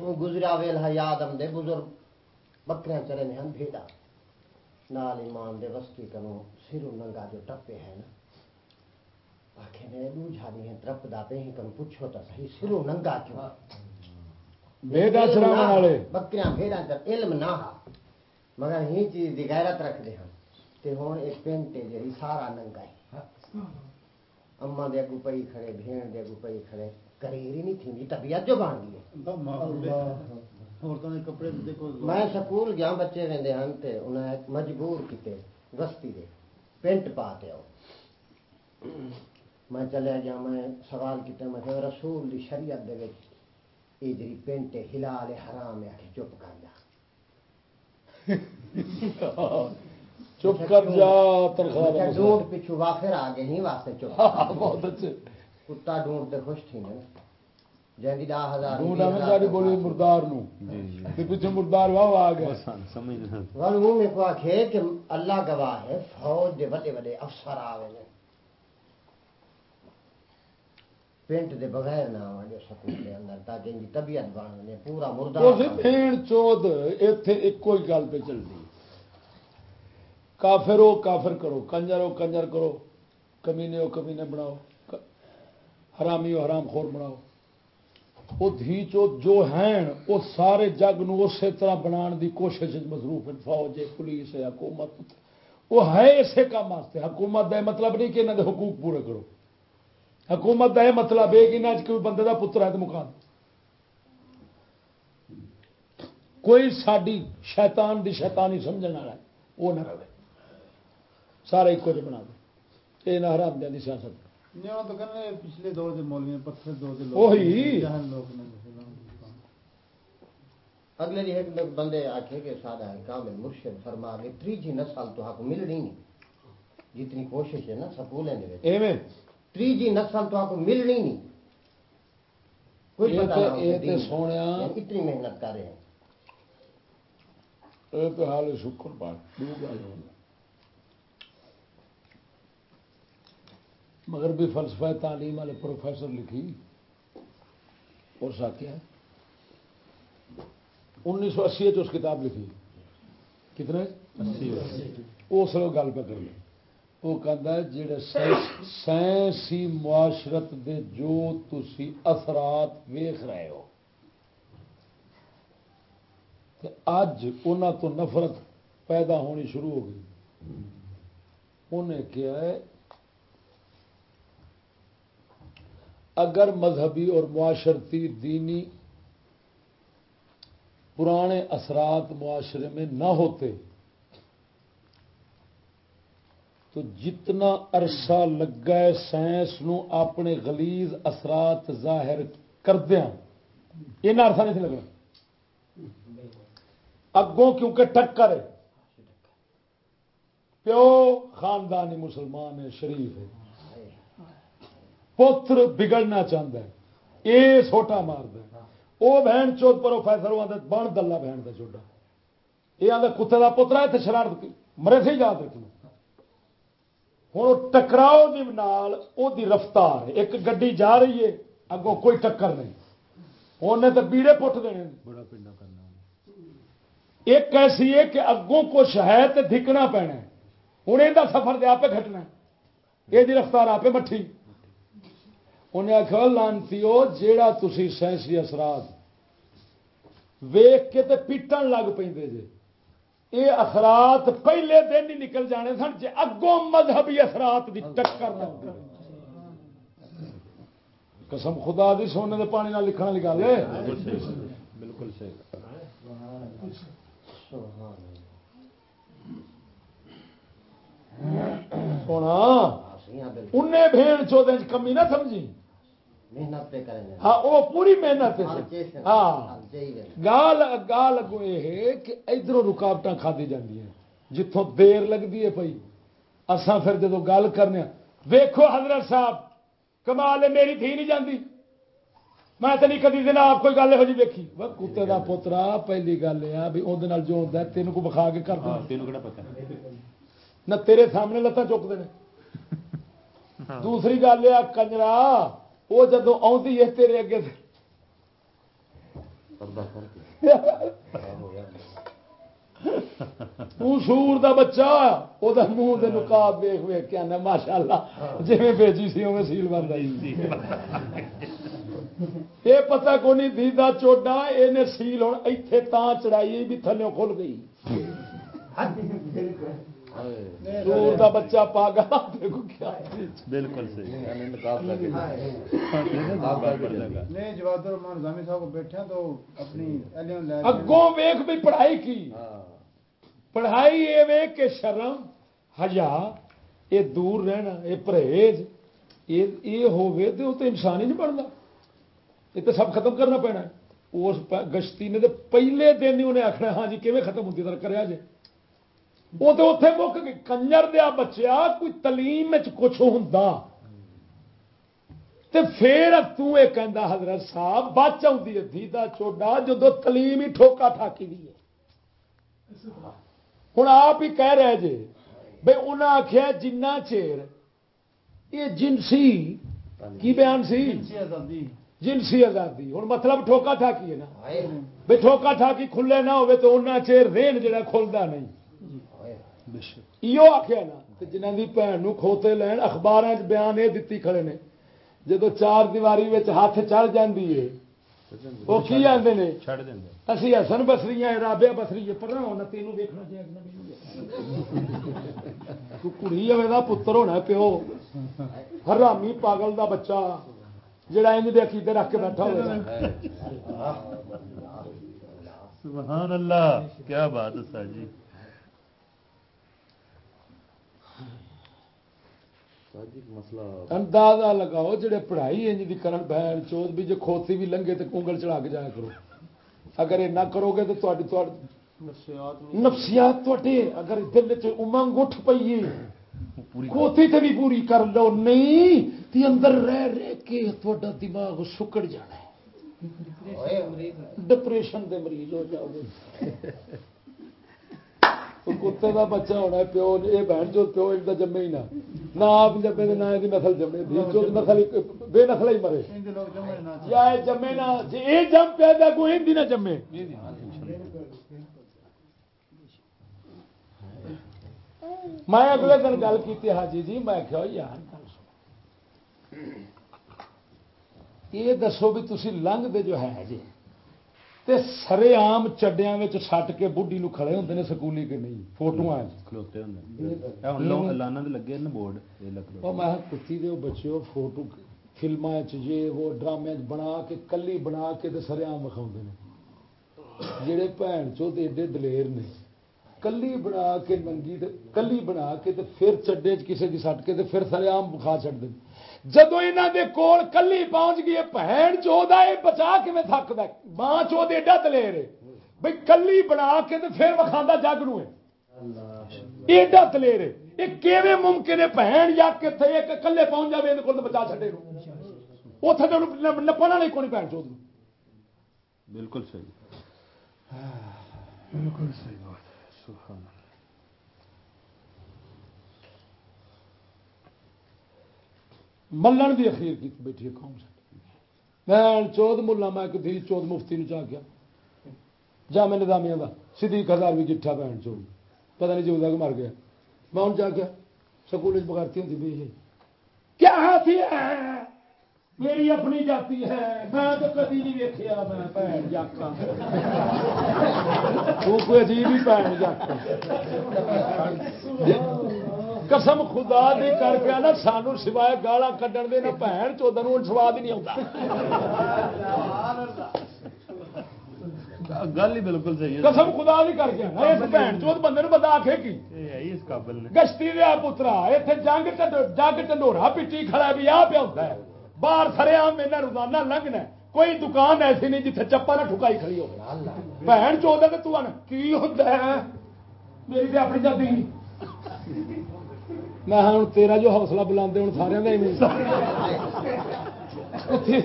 وہ گزرا ویل ہے یاد آمدے بزرگ بکریاں چرے نے ہم بھیڑا نال ایمان دے وسطی کنو سرو ننگا جو ٹپے ہے نا۔ آخے نے دو جھاڑی ہیں ترپ دا پہ ہی کنو پوچھو تا صحیح سرو ننگا کیوں بیٹا چراون والے۔ بکریاں بھیڑاں چر علم نہ ہا۔ مگر ہی چیز دی غیرت رکھ دے ہن تے ہن ایک پینٹے جڑی سارا ننگا ہے۔ اما دے اگو پئی کھڑے بھیڑ دے اگو پئی کھڑے۔ کریری ہی نہیں تھی طبیعت جو بن گئی کپڑے میں سکول گیا بچے ویندے ہن تے انہیں مجبور کیتے وستی دے پینٹ پا کے آؤ۔ میں چلے گیا میں سوال کیتے میں کہ رسول دی شریعت دے وچ یہ جی پینٹ ہلال حرام ہے چپ کر جا۔ چپ کر جا ڈونٹ پیچھو وافر آ گئے ہی واسطے چپ۔ مسئلہ۔ بہت اچھے۔ کتا ڈونٹ تے خوش تھی نا جہاں دا ہزار ڈونڈا میں جاری بولی مردار نو۔ جی جی۔ تے پیچھے مردار واہ آ گیا بس ہاں، میں کو آخے کہ اللہ گواہ ہے فوج دے وڈے وڈے افسر پینٹ دے بغیر نہ آوے سکول دے اندر تاکہ ان کی طبیعت بن ونے پورا چود ایتھے ہی گل پہ چلتی کافر ہو کافر کرو کنجر ہو کنجر کرو کمینے ہو کمینے بناؤ حرامی ہو حرام خور بناؤ۔ وہ دھی جو ہیں، وہ سارے جگ نو اسی طرح بنان دی کوشش مصروف ہیں، فوج ہے پولیس ہے حکومت۔ وہ ہے اسی کام واسطے۔ حکومت دا یہ مطلب نہیں کہ انہوں حقوق پورے کرو۔ حکومت دا یہ مطلب ہے کہ انہاں چ کوئی بندے دا پتر ہے تو مکان۔ کوئی ساری شیطان دی شیطانی سمجھنے والا ہے، وہ نہ رہے۔ سارے ایک بنا دے۔ یہ نہ حرام دیا دی سیاست۔ پچھلے دور اگلے دی ایک بندے آکھے کہ سادہ ہے کامل مرشد فرما کے تریجی نسل تو آپ کو ملنی نہیں جتنی کوشش ہے نا وچ۔ ایویں؟ تریجی نسل تو آپ کو ملنی نہیں۔ یعنی اتنی محنت کر رہے ہیں۔ یہ تو حال شکر پاک بھی فلسفہ تعلیم والے پروفیسر لکھی اور سا کیا انیس سو اسی اس کتاب لکھی۔ کتنے؟ اس گل پہ کری وہ کہتا ہے جڑے سائنس- سائنسی معاشرت دے جو تسی اثرات ویخ رہے ہو اج انہوں تو نفرت پیدا ہونی شروع ہو گئی۔ انہیں کیا ہے؟ اگر مذہبی اور معاشرتی دینی پرانے اثرات معاشرے میں نہ ہوتے، تو جتنا عرصہ لگا ہے سائنس نو اپنے غلیظ اثرات ظاہر کردیا یہ عرصہ نہیں لگنا۔ اگوں کیونکہ ٹکر ہے پیو خاندانی مسلمان ہے، شریف ہے۔ پتر بگڑنا چاہتا ہے یہ سوٹا مارد وہ بہن چوت پروفیسر بن دلہ بہن کا چوڈا یہ آدھا کتے کا پترا اتنے شرارت مرے سے یاد رکھنا ہوں ٹکراؤ دی رفتار ایک گڈی جا رہی ہے اگوں کوئی ٹکر نہیں انہیں تو بیڑے پٹ دینے بڑا پنڈا کرنا ایک ایسی ہے کہ اگوں کچھ ہے تو دھکنا پینا ہوں یہ سفر دے آپ گھٹنا یہ رفتار آپ مٹھی انہیں آخیا لانتی جیڑا تسی سائنسی اثرات ویخ کے تے پیٹن لگ پے جے۔ یہ اثرات پہلے دن ہی نکل جانے سن جی اگوں مذہبی اثرات دی ٹکر نہ۔ قسم خدا دی سونے دے پانی نال لکھنا لکھا لے بالکل سونا انہیں بھیڑ چودے چ کمی نہ سمجھی۔ محنت پہ کریں گے ہاں وہ پوری محنت ہے ہاں گال گال اگو یہ ہے کہ ادھر رکاوٹ کھادی جاتی جتوں دیر لگتی ہے پئی اساں پھر جدو گل کرنے ویکھو حضرت صاحب کمال ہے میری تھی نہیں جاندی میں تو نہیں کدی دن آپ کوئی گل جی ویکھی وہ کتے دا پوترا پہلی گل یہ بھی اندر جو ہوتا ہے تین کو بخا کے کر تینوں پتا نہ تیرے سامنے لتاں چکتے ہیں دوسری گل یہ کنجرا وہ جدو آتی ہے تیرے اگے سور دا بچہ وہ منہ دے نقاب ویخ ویخ کے آنا ماشاء اللہ جی بیچی سی اوے سیل بن رہی یہ پتہ کو نہیں دیدا چوڈا یہ سیل ہوں ایتھے تاں چڑھائی بھی تھلے کھل گئی۔ سور دا بچہ پاگل دیکھو کیا بالکل صحیح یعنی نقاب لگے نہیں جواد الرحمان زامی صاحب کو بیٹھے ہیں تو اپنی ایلین لے اگوں ویخ بھی پڑھائی کی ہاں پڑھائی یہ ویخ کہ شرم حیا یہ دور رہنا یہ پرہیز یہ یہ ہوگی تو وہ تو انسان ہی نہیں بنتا یہ تو سب ختم کرنا پینا ہے اس پ- گشتی نے تو پہلے دن ہی انہیں آخنا وہ تو اتنے مک گئی کنجر دیا بچیا کوئی تلیم کچھ ہوں تے پھر یہ کہندا حضرت صاحب بچ آتی ہے دیدا چوڈا جدو تلیم ہی ٹھوکا ٹھاکی دی ہے۔ ہوں آپ ہی کہہ رہے جے بھائی انہیں آخیا جنہ چیر یہ جنسی کی بیان سی؟ جنسی آزادی۔ ہوں مطلب ٹھوکا ٹھاکی ہے نا۔ بھائی ٹھوکا ٹھاکی کھلے نہ ہوئے تو انہیں چیر رین جڑا کھلتا نہیں۔ آخیا نا جنہ کی بھن نو کھوتے لین اخبار بیان یہ دیتی کھڑے نے جدو چار دیواری وچ ہاتھ چڑھ جاندی ہے وہ کی آتے اسی حسن بسری ہیں رابعہ بسری ہے پر ہونا تینوں ویکھنا چاہیے تو کڑی ہوے دا پتر ہونا پیو حرامی پاگل دا بچہ جڑا انج دے عقیدے رکھ کے بیٹھا ہوئے سبحان اللہ کیا بات ہے سر جی ساجی مسئلہ اندازہ لگاؤ جڑے پڑھائی انج دی کرن بہن چوت بھی جے کھوتی بھی لنگے تے کنگل چڑھا کے جایا کرو اگر یہ نہ کرو گے تو تواڈی تواڈی نفسیات تواڈے اگر دل وچ امنگ اٹھ پئی ہے کھوتی تے بھی پوری کر لو نہیں تے اندر رہ رہ کے تواڈا دماغ سکڑ جانا ہے ڈپریشن دے مریض ہو جاؤ گے تو کتے دا بچہ ہونا ہے پیو یہ بہن جو پیو ایک دا جمے ہی نہ نہ آپ جمے نہ یہ نسل جمے دھی نسل بے نسل ہی مرے یا یہ جمے نہ جی یہ جم پیدا کو ہندی نہ جمے میں اگلے دن گل کی حاجی جی میں کہا یار۔ یہ دسو بھی تسی لنگ دے جو ہے جی تے سرے عام چڈیاں وچ سٹ کے بڈھی نو کھڑے ہوندے نے سکولی کہ نہیں فوٹواں وچ۔ کھلوتے ہوندے اے ہن لو اعلاناں دے لگے بورڈ میں کتی دے بچے فوٹو فلماں یہ وہ ڈرامے بنا کے کلی بنا کے تے سرے عام وکھاؤندے نے۔ جڑے بھن چو ایڈے دلیر نے کلی بنا کے ننگی تے کلی بنا کے تے پھر چڈے چ کسے دی سٹ کے تے پھر سرے عام بخا چھڈ دے۔ جدو یہاں دے کول کلی پہنچ گئی بہن چودا یہ بچا کیویں تھکدا ہے ماں چود ایڈا دلیر ہے۔ بھئی کلی بنا کے پھر وکھاندا جگ نو ایڈا دلیر ہے۔ یہ کیویں ممکن ہے بہن یا کتے ایک کلے پہنچ ایں کول بچا اوتھے تے نپ- نپنا نہیں کوئی بہن نو؟ بالکل صحیح۔ بالکل صحیح بات ہے۔ سبحان ملن دی اخیر کی بیٹھی ہے قوم سے میں چود ملا، میں ایک دھی چود مفتی نے چاہ گیا۔ جامع نظامیہ دا صدیق ہزار بھی جٹھا بہن چود پتہ نہیں جی جو مر گیا۔ میں ہوں جا کے سکول بغیرتی ہوتی بھی کیا ہاتھی ہے؟ میری اپنی جاتی ہے۔ میں تو کدی نہیں ویکیا میں بھن جاکا۔ تو کوئی عجیب ہی بھن جاکا۔ قسم خدا دی کر کے نا سانو سوائے گالا کڈن دے نہ بھن چودن سواد ہی نہیں آتا گل ہی بالکل صحیح ہے۔ قسم خدا دی کر کے اس بھن چود بندے بندہ آکھے کی؟ اس قابل نے گشتی دیا پترا اتنے جنگ جگ ٹنڈورا پیٹی کھڑا بھی آ پیا ہوتا ہے۔ باہر سرے آم روزانہ لنگنا۔ کوئی دکان ایسی نہیں جتنے چپا نہ ٹھکائی کھڑی ہو بہن چوہد ہے تو کی ہوتا ہے؟ میری اپنی جاتی میں ہوں تیرا جو حوصلہ بلندے ہوں سارے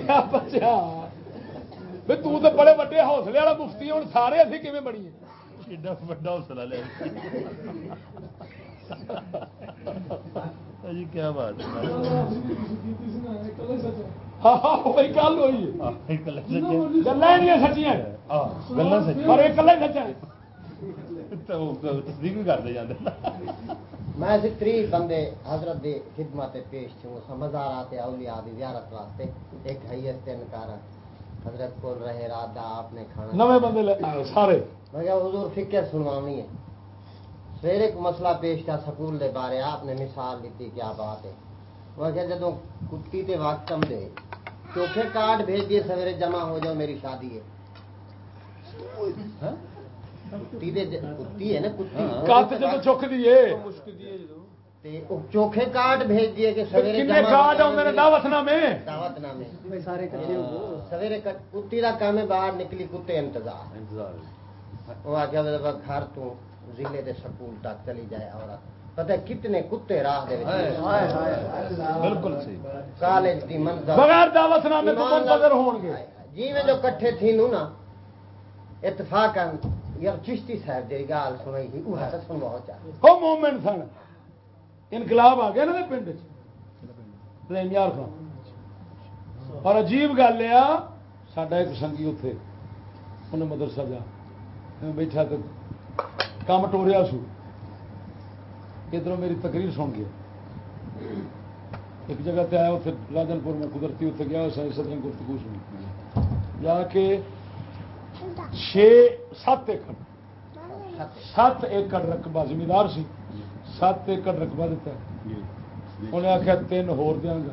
کا بچا تو تو بڑے وڈے حوصلے والا مفتی ہوں سارے ابھی کیون بنی ایڈا بڑا حوصلہ جی کیا بات ہاں ہاں گل ہوئی گلا سچیاں آہ، گلاں سچی گلا سچا تصدیق بھی کرتے جاتے میں سے تری بندے حضرت دی خدمت پیش چھو مزارات اولیاء دی زیارت واسطے۔ ایک حیث تین کار حضرت کول رہے رات دا آپ نے کھانا۔ نویں بندے لے سارے۔ میں کہا حضور فکر سنوانی ہے۔ سویرے ایک مسئلہ پیش تھا سکول دے بارے آپ نے مثال دیتی کیا بات ہے؟ میں کہا جدوں کتی تے وقت کم دے چوکھے کارڈ بھیج دیے سویرے جمع ہو جاؤ میری شادی ہے۔ چوکھے کارڈ بھیج دیے کہ سویرے کنے کارڈ آؤں میرے دعوت نامے دعوت نامے؟ بھائی سارے کٹھے ہو گئے۔ سویرے کٹ- کتی دا کام ہے باہر نکلی کتے انتظار۔ انتظار۔ وہ آخیا گھر تو ضلع دے سکول تک چلی جائے عورت۔ پتہ کتنے کتے راہ دے وچ بالکل صحیح۔ کالج دی منظر بغیر دعوت نامے تو منتظر ہون گے جی میں جو کٹھے تھی نو نا اتفاقاً یار چشتی صاحب جی گال سنائی تھی وہ تو سن بہت چاہ وہ مومنٹ سن۔ انقلاب آ گیا نا پنڈ یار خان اور عجیب گل یہ سڈا ایک سنگی اتے انہیں مدرسہ جا بیٹھا تو کام ٹوریا سو۔ ادھر میری تقریر سن گیا۔ ایک جگہ تے آیا اتنے لاجن پور میں قدرتی اتنے گیا سدن گفتگو سنی جا کے چھ سات ایکڑ۔ سات ایکڑ رقبہ زمیندار سی۔ سات ایکڑ رقبہ دیتا ہے۔ انہیں آخیا تین ہور دیا گا۔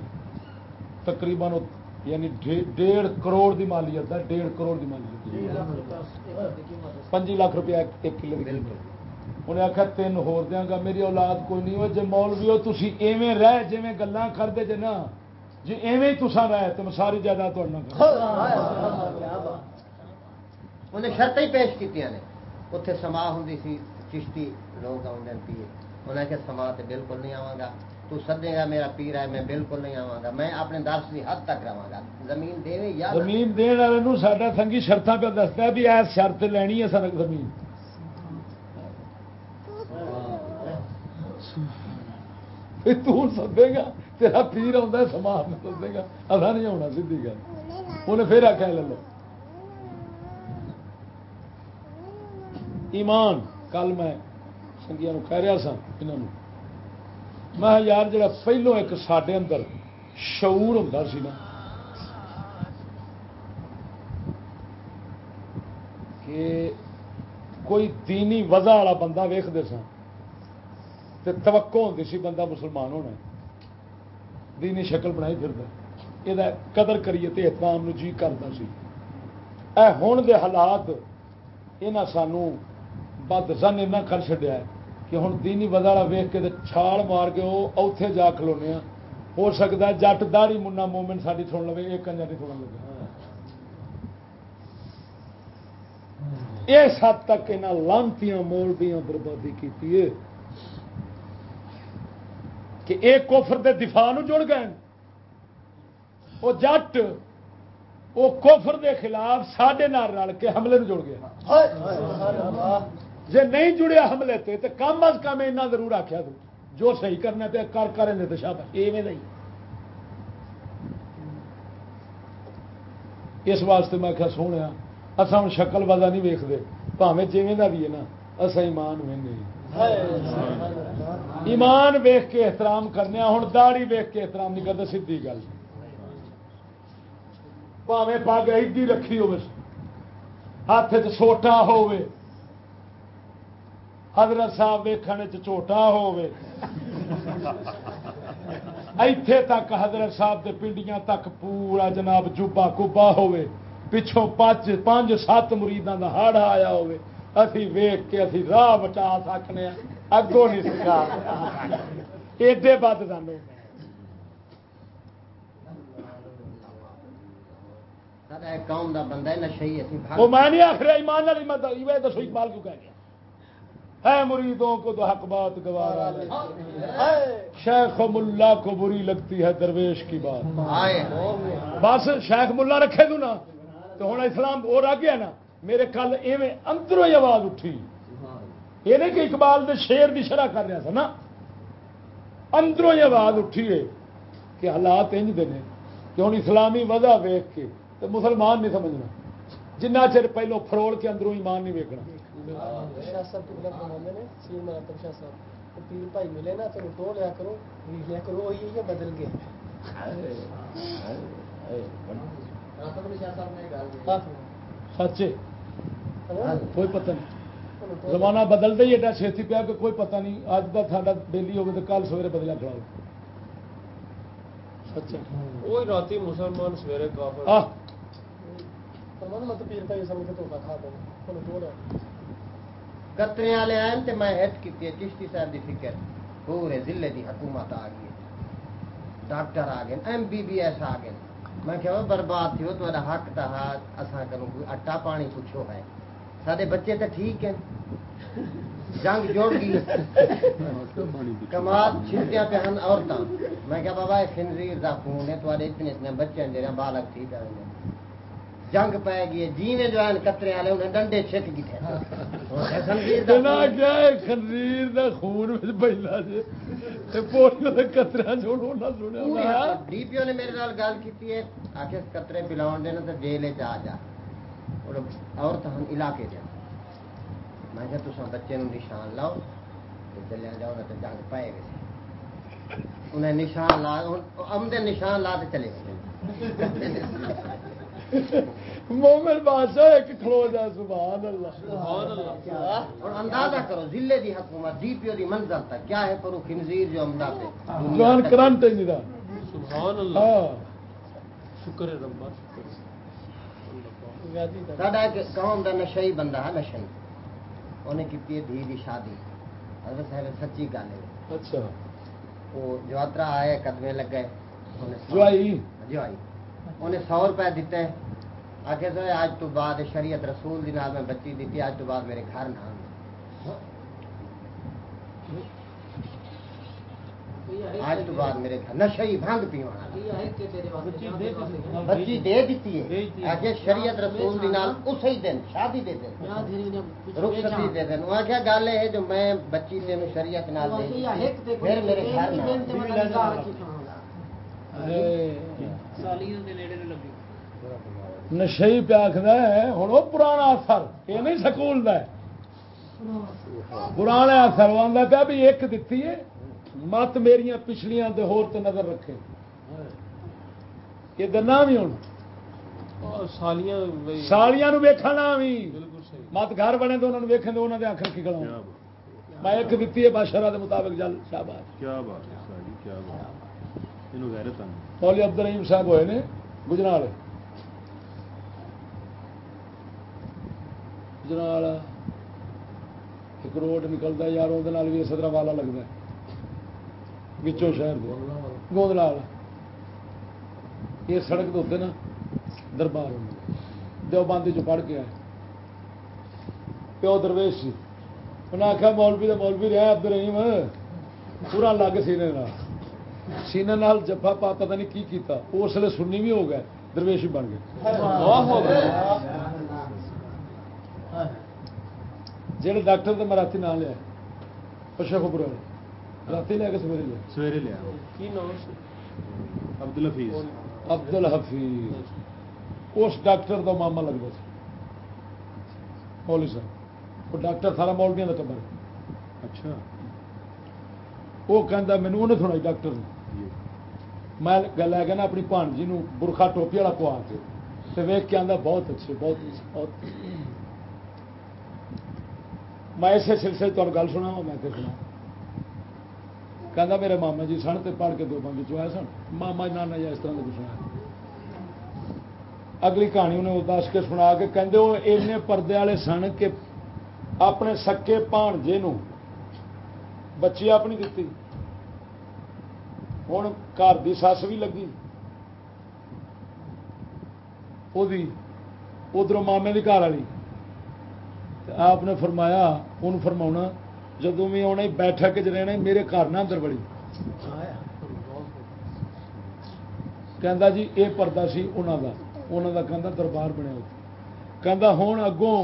تقریباً یعنی ڈیڑھ کروڑ دی مالیت ہے ڈیڑھ کروڑ دی مالیت پنجی لاکھ روپیہ ایک ایک کلو۔ انہیں آخیا تین ہور دیا گا۔ میری اولاد کوئی نہیں ہو جی مولوی ہو تھی ایویں رہ جی گلیں کرتے جے نا جی ایویں تسا رہ تو میں ساری جائیداد انہیں شرط ہی پیش کی نے۔ اتنے سما ہوں سی، چشتی لوگ آؤں پیے انہیں کہ سما تو بالکل نہیں آواں گا۔ تو سدے گا میرا پیر ہے میں بالکل نہیں آواں گا۔ میں اپنے درس کی حد تک رہا گا۔ زمین دے یا زمین دن والے ساڈا سنگی شرطاں پہ دستا ہے بھی ایس شرط لینی ہے سر زمین۔ یہ تو سدے گا، تیرا پیر آتا سماج میں سدے گا۔ اصا نہیں آنا سیدھی گل۔ انہیں پھر آخیا لے لو۔ ایمان، کل میں سنگیا کہہ رہا سا انہوں نے میں یار جڑا پہلو ایک سڈے اندر شعور ہوں سی نا، کہ کوئی دینی وضع والا بندہ ویختے سن تو توقع ہوتی سی بندہ مسلمان ہونا دینی شکل بنائی پھر یہ قدر کریے تو احترام جی کرتا سی۔ اے ہون دے حالات یہاں سانو بد زن ایسا کر چڈیا کہ ہوں دینی وضع ویخ کے چھال مار کے وہ اوتے جا کھلونے ہاں۔ ہو سکتا ہے جٹ داڑی منا مومنٹ ساری سن لو ایک کنجا نہیں سن لگا اس حد تک یہاں لانتیاں مولبیاں بربادی کی ہے کہ ایک کوفر دے دفاع نو جڑ گئے وہ جٹ وہ کوفر دے خلاف ساڈے نال رل کے حملے نو جڑ گیا جی نہیں جڑیا حملے تے تو کم از کم اینا ضرور آخیا تھی جو صحیح کرنا پہ کر کریں تو شاپ ایویں نہیں۔ اس واسطے میں آخر سونے اصا ہوں شکل وزا نہیں ویکتے پاویں جیویں کا بھی ہے نا اصا ایمان وہنے ایمان ویخ کے احترام کرنے ہوں داڑی ویخ کے احترام نہیں کرتا سی گل۔ پاویں پگ ایڈی رکھی ہوے ہاتھ چ ہوے حضرت صاحب ویکھنے چوٹا ہوے ایتھے تک حضرت صاحب دے پنڈیاں تک پورا جناب جبا کبا ہوے پچھوں پانچ پانچ سات مریداں دا ہڑ آیا ہوے اسی ویخ کے اسی راہ بچا سکنے ہاں، اگوں نہیں سکھا۔ ایڈے بد ایک قوم دا بندہ نشئی وہ میں نہیں آخر ایمان والی مت دسو اقبال کیوں کہہ گیا؟ ہے مریدوں کو تو حق بات گوارا شیخ و ملا کو بری لگتی ہے درویش کی بات۔ بس شیخ ملا رکھے تو نا۔ تو ہوں اسلام اور آ گیا نا۔ میرے کل ایویں اندروں ہی آواز اٹھی۔ یہ نہیں کہ اقبال دے شیر دی شرح کر رہا تھا نا۔ اندروں ہی آواز اٹھی ہے کہ حالات انج دے نے۔ کہ ہوں اسلامی وضع ویخ کے۔ تو مسلمان نہیں سمجھنا۔ جنہ چر پہلو فروڑ کے اندروں ایمان نہیں ویکنا شاہ صاحب نے سیر مراتب شاہ صاحب تو پیر بھائی ملے نا تو ٹو لیا کرو لیا کرو وہی یہ بدل گیا ہاں۔ سچے؟ ہاں۔ کوئی پتہ نہیں۔ زمانہ بدلتا ہی ایڈا چھتی پیا کہ کوئی پتہ نہیں اج کا ساڈا ڈیلی ہوگا تو کل سویرے بدلا کھڑا ہو وہی مسلمان سویرے کافر۔ آہ! فرماندے مت پیر بھائی سمجھ کے دھوکا کھا دے کترے والے آئے تے میں ہٹ کی چشتی صاحب دی فکر۔ پورے ضلع دی حکومت آ گئی ڈاکٹر آ گئے، ایم بی بی ایس آ گئے۔ میں کہ برباد تھی، وہ تھوڑا حق تھا۔ اساں کروں کوئی اٹا پانی پوچھو ہے۔ سارے بچے تو ٹھیک ہیں۔ جنگ جوڑ گئی۔ کمال چھٹیاں پہ ہن عورتاں۔ میں کہ بابا، یہ خنزیر دا خون ہے تھوڑے اتنے اتنے بچے ہیں، جڑے بالغ تھی پہ جنگ پہ گئی جیویں جو ہیں کترے والے انہیں ڈنڈے چھک گئے خون- ہے سنیا ہونا ڈی پی او نے میرے نال گل کی ہے آخر دینا تو جیل چ جا اور عورت ہم علاقے جا۔ میں کہ تسا بچے نشان لاؤ چلیا جاؤ نہ تو جنگ پائے گئے انہیں نشان لا آمدے نشان لا تے چلے گئے۔ مومن بادشاہ ایک کھلو جا سبحان اللہ۔ سبحان اللہ۔ اور اندازہ کرو ضلع دی حکومت ڈی پی او دی منزل تک کیا ہے پرو خنزیر جو عمدہ پہ جوان کرنٹ ہے جدا سبحان اللہ۔ ہاں۔ شکر ہے ربا شکر ہے۔ دا ساڈا ایک قوم دا نشئی بندہ ہے نشئی انہیں کی دھی دی شادی۔ حضرت صاحب سچی گل ہے۔ اچھا۔ وہ جواترا آئے قدمے لگ گئے۔ جوائی۔ جو آئی انہیں سو روپے دیتے آخر تو آج تو بعد شریعت رسول دی نال میں بچی دیتی، آج تو بعد میرے گھر نہ آج تو بعد میرے گھر نشئی بھنگ پیوانا بچی دے دیتی ہے۔ آخر شریعت رسول دی نال اسی دن شادی دے دن۔ رخصتی دے دن۔ وہ آخیا گل ہے جو میں بچی تینوں شریعت نال دے پھر میرے گھر نہ نشئی پہ آخر ہے ہوں وہ پرانا اثر یہ نہیں سکول ہے پرانا اثر وہ آتا پیا بھی ایک دتی ہے مت میریاں پچھلیاں دے ہور تے نظر رکھے یہ دنا بھی ہوں سالیاں بھائی سالیاں نو ویکھنا بھی بالکل صحیح مت گھر بنے تو انہوں نے ویکھیں تو انہوں نے آخر کی میں ایک دتی ہے بادشاہ دے مطابق جل شاباش کیا بات مولی عبد الرحیم صاحب ہوئے نے گجرال۔ گجرال، ایک روڈ نکلتا یار وہ بھی سدرا والا لگتا ہے۔ بچوں شہر دے۔ گوندلال یہ سڑک کے اتنے نا دربار دیوبندی چ پڑھ کے آئے۔ پیو درویش جی، سی انہیں آخیا مولوی تو مولوی رہا عبد الرحیم پورا لگ سینے نال۔ سینے نال جفا پا پتہ نہیں کی کیتا اس لیے سنی بھی ہو گئے درویش بھی بن گئے۔ واہ ہو گیا جہے ڈاکٹر تو میں رات نہ لیا پشا خبر رات لیا کے سویرے لیا سویرے لیا عبد الحفیظ عبد الحفیظ اس ڈاکٹر کا ماما لگتا سی۔ مولوی صاحب وہ ڈاکٹر سارا مولویاں کا ٹبر۔ اچھا۔ وہ کہہ مینو انہیں سنائی ڈاکٹر نے جی میں گل لے گیا نا اپنی بھانجی نو برخا ٹوپی والا پوا کے تو ویک کے آدھا بہت اچھے بہت اچھے بہت میں اسے سلسلے تمہیں گل سنا میں کہ سنا کہ میرے ماما جی سن تو پڑھ کے دو بند چیا سن ماما نانا جی اس طرح کا سنا اگلی کہانی انہیں وہ دس کے سنا کے کہندے وہ اینے پردے والے سن کہ اپنے سکے بھانجے نو بچی اپنی دیتی ہوں گھر کی سس بھی لگی ادھر مامے کی گھر والی تے آپ نے فرمایا ان فرما جدو بھی آنا بیٹھک چ رہنا میرے گھر نہ اندر بڑی کہندا جی یہ پردہ سی انہوں کا انہوں کا کہندا دربار بنیا کہندا ہوں اگوں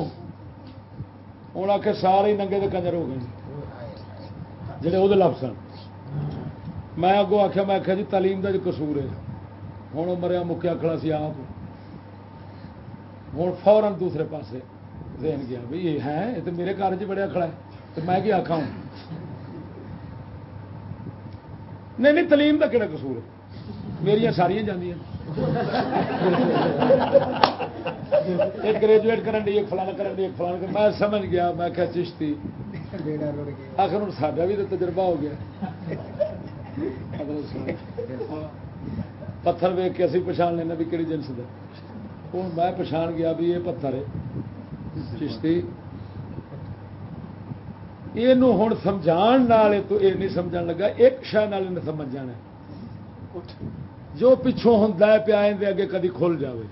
ہوں آ کے سارے ہی ننگے دے کنجر ہو گئے جڑے وہ لفظ سن۔ میں اگوں آخیا میں آخیا جی تعلیم کا جو قصور ہے۔ ہوں وہ مریا مکیا کھڑا سی آپ۔ ہوں فورن دوسرے پاسے ذہن گیا بھائی یہ ہے یہ تو میرے گھر چ بڑیا کھڑا ہے۔ تو میں کیا آخا ہوں؟ نہیں نہیں، تعلیم کا کہڑا قصور ہے؟ میرا ساریا جاندیاں۔ ایک گریجویٹ کرن دی ایک فلانا کرن دی ایک فلانا میں سمجھ گیا، میں کہا چشتی۔ آخر ہوں ساڈا بھی تو تجربہ ہو گیا پتھر ویگ کے اسی پچھان لینا بھی کہڑی جنس کا ہوں میں پچھان گیا بھی یہ پتھر ہے چشتی یہ ہوں سمجھان تو یہ نہیں سمجھن لگا ایک شہ سمجھ جانا جو پچھوں ہوں پیا اگے کدی کھل جاوے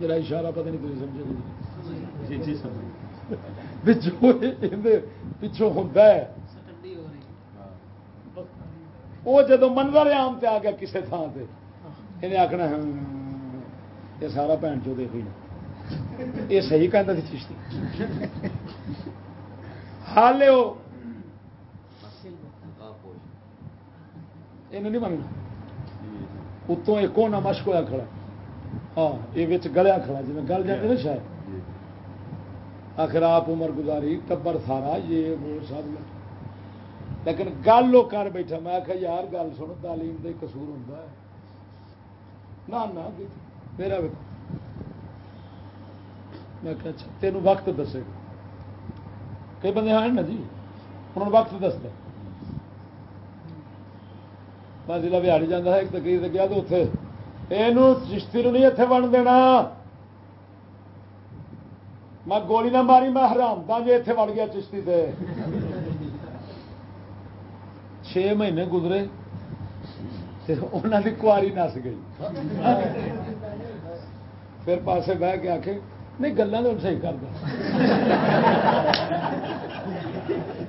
جرا اشارہ پتہ نہیں تھی سمجھے جی جی سمجھ۔ پچھوں ہوں وہ جدو منظر عام تے آ گیا کسی تھان سے انہیں آخنا یہ سارا بھن چو دیکھ یہ صحیح کہتا تھی چشتی۔ حال وہ۔ یہ نہیں منگنا اتوں ایک ہونا مشک ہوا کھڑا۔ ہاں یہ گلیا کھڑا جی گل جاتے نا شاید۔ آخر آپ عمر گزاری ٹبر سارا یہ وہ سب لیکن گل وہ کر بیٹھا میں آخیا یار گل سن تعلیم کا قصور ہوں نہ میرا میں کہ اچھا تینوں وقت دسے۔ گا کئی بندے ہیں نا جی انہوں وقت دستا۔ میں ضلع بہاڑی جانا ہے ایک تقریر گیا تو اتنے چشتی نہیں اتنے بن دینا میں گولی نہ ماری میں حرام دا جی اتنے بڑھ گیا چشتی سے چھ مہینے گزرے انہوں کی کاری نس گئی پھر پاسے بہ کے آ کے نہیں گلا تو صحیح کرتا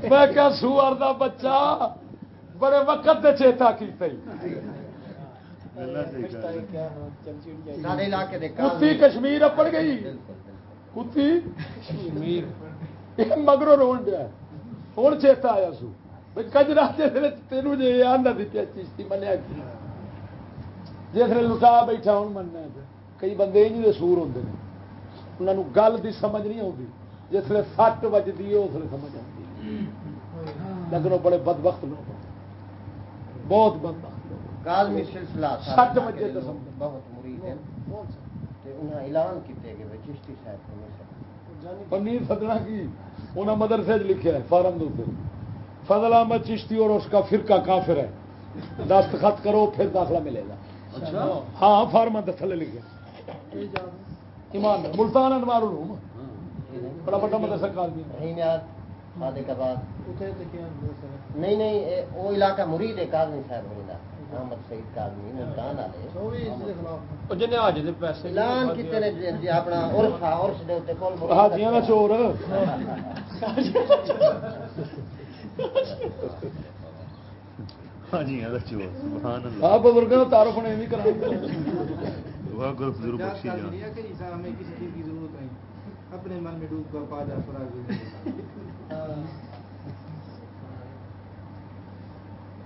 میں کیا سوار دا بچہ بڑے وقت چیتا کیتا ہی سارے علاقے دے کتی کشمیر اپڑ گئی۔ کتی؟ کشمیر۔ مگرو رون دیا ہوں چیتا آیا سو۔ کجرا تینوں جی آدھا دیا چیشتی منیا جس لٹا بیٹھا ہوں مننا کئی بندے یہ سور ہوں انہوں گل کی سمجھ نہیں آتی جس سٹ بجتی ہے اس لیے سمجھ آتی لیکن وہ بڑے بد وقت لوگ بہت وقت کالمی سلسلہ سمجھ بہت مرید ہیں۔ تے انہاں اعلان کیتے کہ چشتی صاحب کو نہیں پنیر سدنا کی انہیں مدرسے لکھا ہے فارم فضل احمد چشتی اور اس کا فرقہ کافر ہے۔ دستخط کرو پھر داخلہ ملے گا۔ ہاں فارم تھلے لکھے۔ ایمان ملتان انوار العلوم۔ بڑا بڑا مدرسہ کالمی شادی کے بعد نہیں نہیں اے- وہ علاقہ مرید ہے کالمی صاحب ہونا احمد سعید کالمی ملتان والے۔ جن حج دے پیسے اعلان کیتے نے جی- جی اپنا عرف عرف دے اوتے کول حاجیاں چور ہاں جی ہاں چور سبحان اللہ۔ بزرگوں کا تعارف نے نہیں کرا۔ دعا کرو فضل بخشی جان۔ ہمیں کسی چیز کی ضرورت نہیں۔ اپنے من میں ڈوب کر پا جا پڑا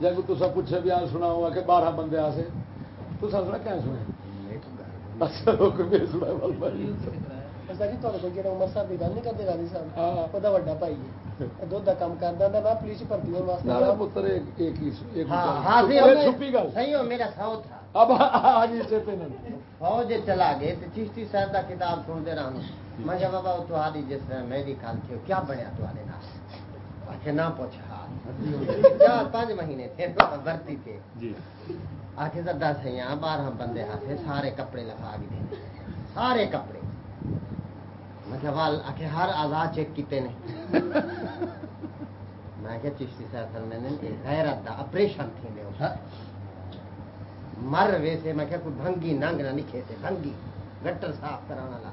جی تصا پوچھے بیان سنا ہوا کہ بارہ بندے ہاں، ہاں، آسے تو سر سنا کیا سنے چلا گئے چیشتی صاحب کا کتاب سنتے رہا میں جب بابا تہاری جس طرح میری کال کیا بنیا تھوڑے نام کہ نہ پوچھا چار پانچ مہینے تھے برتی تھے آخر سر دس ہیں بارہ بندے ہاتھ سارے کپڑے لگا گئے سارے کپڑے۔ میں کہ ہر آزاد چیک کیتے نے۔ میں کہ چشتی صاحب سر نے غیرت دا آپریشن تھی میرے سر مر ویسے، میں کہ کوئی بھنگی ننگ نہ نکھے سے بھنگی گٹر صاف کرانا لا۔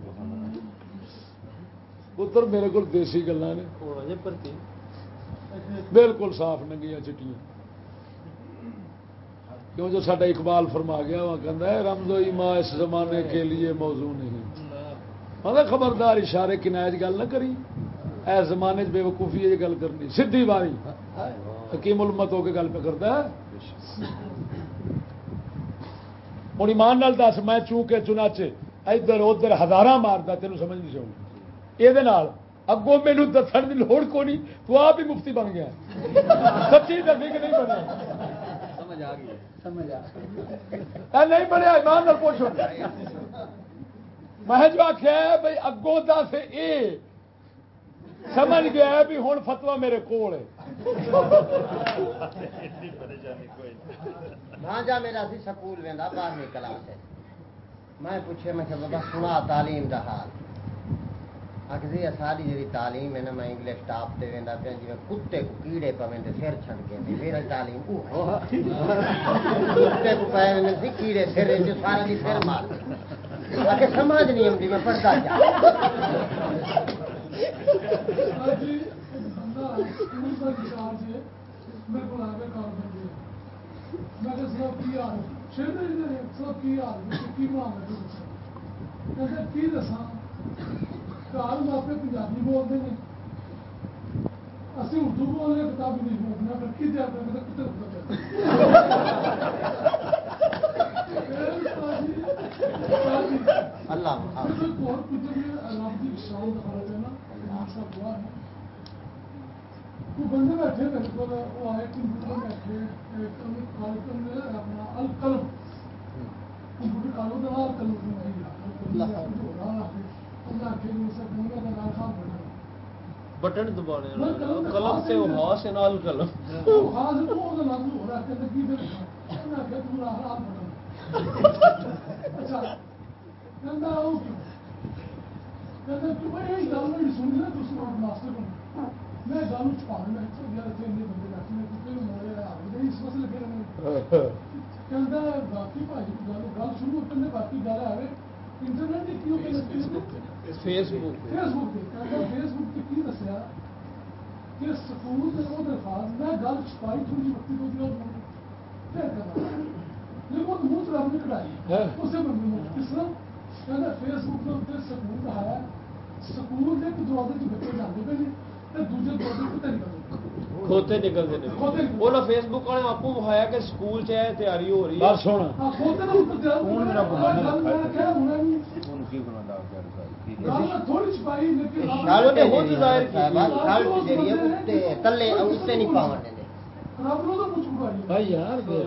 پتر میرے کو دیسی گلا نے۔ بالکل صاف نگیا چٹیاں۔ کیوں جو ساڈا اقبال فرما گیا وہ کہہ رمز و ایما اس زمانے کے لیے موضوع نہیں۔ مطلب خبردار اشارے کنایت گل نہ کری۔ اے زمانے بے وقوفی یہ گل کرنی۔ سیدھی باری حکیم المت ہو کے گل پہ کرتا ہے۔ ہوں ایمان دس میں چونکہ چناچے ادھر ادھر ہزار مارتا تینوں سمجھ نہیں چاہوں۔ یہ اگوں مینو دس کی لوڑ کو نہیں تو آپ ہی مفتی بن گیا سچی دسی کہ نہیں بنیا نہیں بنیا ایمان نہ پوچھو میں جو آخیا بھائی اگوں دس یہ سمجھ گیا بھی ہوں فتوا میرے کو مانجا میرا سی سکول وہدا بارہویں کلاس میں پوچھے میں سنا تعلیم دا حال اگزی ساری جی تعلیم ہے نا میں انگلش ٹاپ سے وہدا پیا جی کتے کو کیڑے پویں سر چھڑ گئے میرا تعلیم کتے کو پے نے سی کیڑے سر جو سارے سر مار اگے سمجھ نہیں آتی میں پڑھتا جا میں چار ਮਾਪੇ پنجابی بولتے ہیں ਅਸੀਂ ਉਰਦੂ ਬੋਲਦੇ ਕਿਤਾਬੀ ਨਹੀਂ। ਬੋਲਣਾ ਫਿਰ ਕਿੱਥੇ ਆਪਾਂ ਕਿਤੇ بندے بیٹھے میرے کو کا القلم نہیں ہو رہا ਕਲਮ ਕੰਪਿਊਟਰ ਕਾਲੋ ਦਾ ਨਾਲ ਕਲਮ ਨਹੀਂ ਹੈ ਉਹਨਾਂ ਕੇ ਨੂੰ ਸਭ ਮੁੰਡਾ ਦਾ ਨਾਮ ਖਾਨ ਬਣਾ ਬਟਨ ਦਬਾਉਣੇ ਵਾਲਾ ਕਲਮ ਤੇ ਉਹ ਹਾਸ ਨਾਲ ਕਲਮ ਉਹ ਖਾਸ ਉਹ ਦਾ ਨਾਮ ਹੋ ਰਿਹਾ ਕਿ ਕੀ ਦੇ ਉਹਨਾਂ ਕੇ ਤੂੰ ਰਾਹ ਰਾਹ ਬਣਾ ਅੱਛਾ ਕਹਿੰਦਾ ਉਹ ਕਿਉਂ? ਕਹਿੰਦਾ ਤੂੰ ਇਹ ਗੱਲ ਨਹੀਂ ਸੁਣੀ ਨਾ ਤੁਸੀਂ ਉਹ ਮਾਸਟਰ ਨੂੰ ਮੈਂ ਗੱਲ ਨੂੰ ਛਪਾ ਮੈਂ ਇੱਥੇ ਗਿਆ ਤੇ ਇੰਨੇ ਬੰਦੇ ਬੈਠੇ ਨੇ ਕਿਤੇ انٹرنیٹ دی کیوں کہ فیس بک فیس بک دی فیس بک کی دسیا کہ سکول دے او درخواست میں گل چھپائی تھوڑی وقت کو دیا پھر کرنا لیکن منہ تو ہم نے کڑائی اسے ممنوع کس طرح کہنا فیس بک دے سکول دا ہے سکول دے دروازے دے بچے جاندے پے کھوتے نکلتے ہیں۔ بولا فیس بک والے آپ وہایا کہ سکول چ تیاری ہو رہی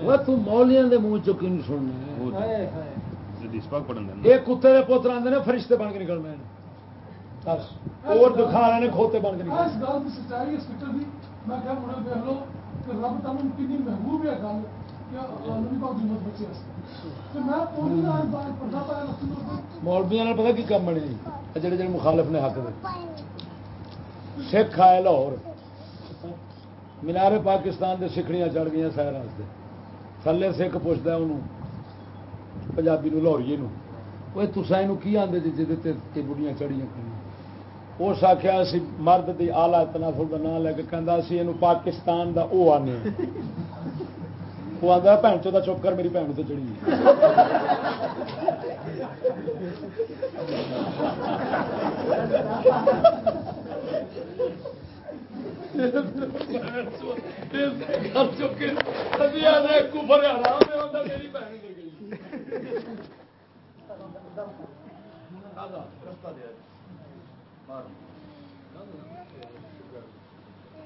بس ہوں مولیاں منہ چکی فرشتے بن کے نکلنے بس۔ اور دکھا رہے کھوتے بن کے اس گل کی سچائی اس فکر دی میں کیا مڑ دیکھ لو کہ رب تعالی کتنی محبوب ہے گل کہ نبی پاک دی امت بچے اس تو میں پوری رات بار پڑھا پایا رسول اللہ مولویاں پتا کی کام بنے جی؟ جڑے جڑے مخالف نے حق دے۔ سکھ آئے لاہور۔ مینارے پاکستان دے سکھڑیاں چڑھ گئی سیر واسطے۔ تھلے سکھ پوچھتا انہوں پنجابی نو لاہوریے نو۔ وہ تسا یہ کی آدھے جی جی یہ بڑھیاں چڑھیاں اس آخیا مرد کی آلہ تناسل کا نام لے کے کہہ سی یہ پاکستان کا وہ آنے وہ آتا بھن چو چوکر میری بھن سے چڑی میری 嘛。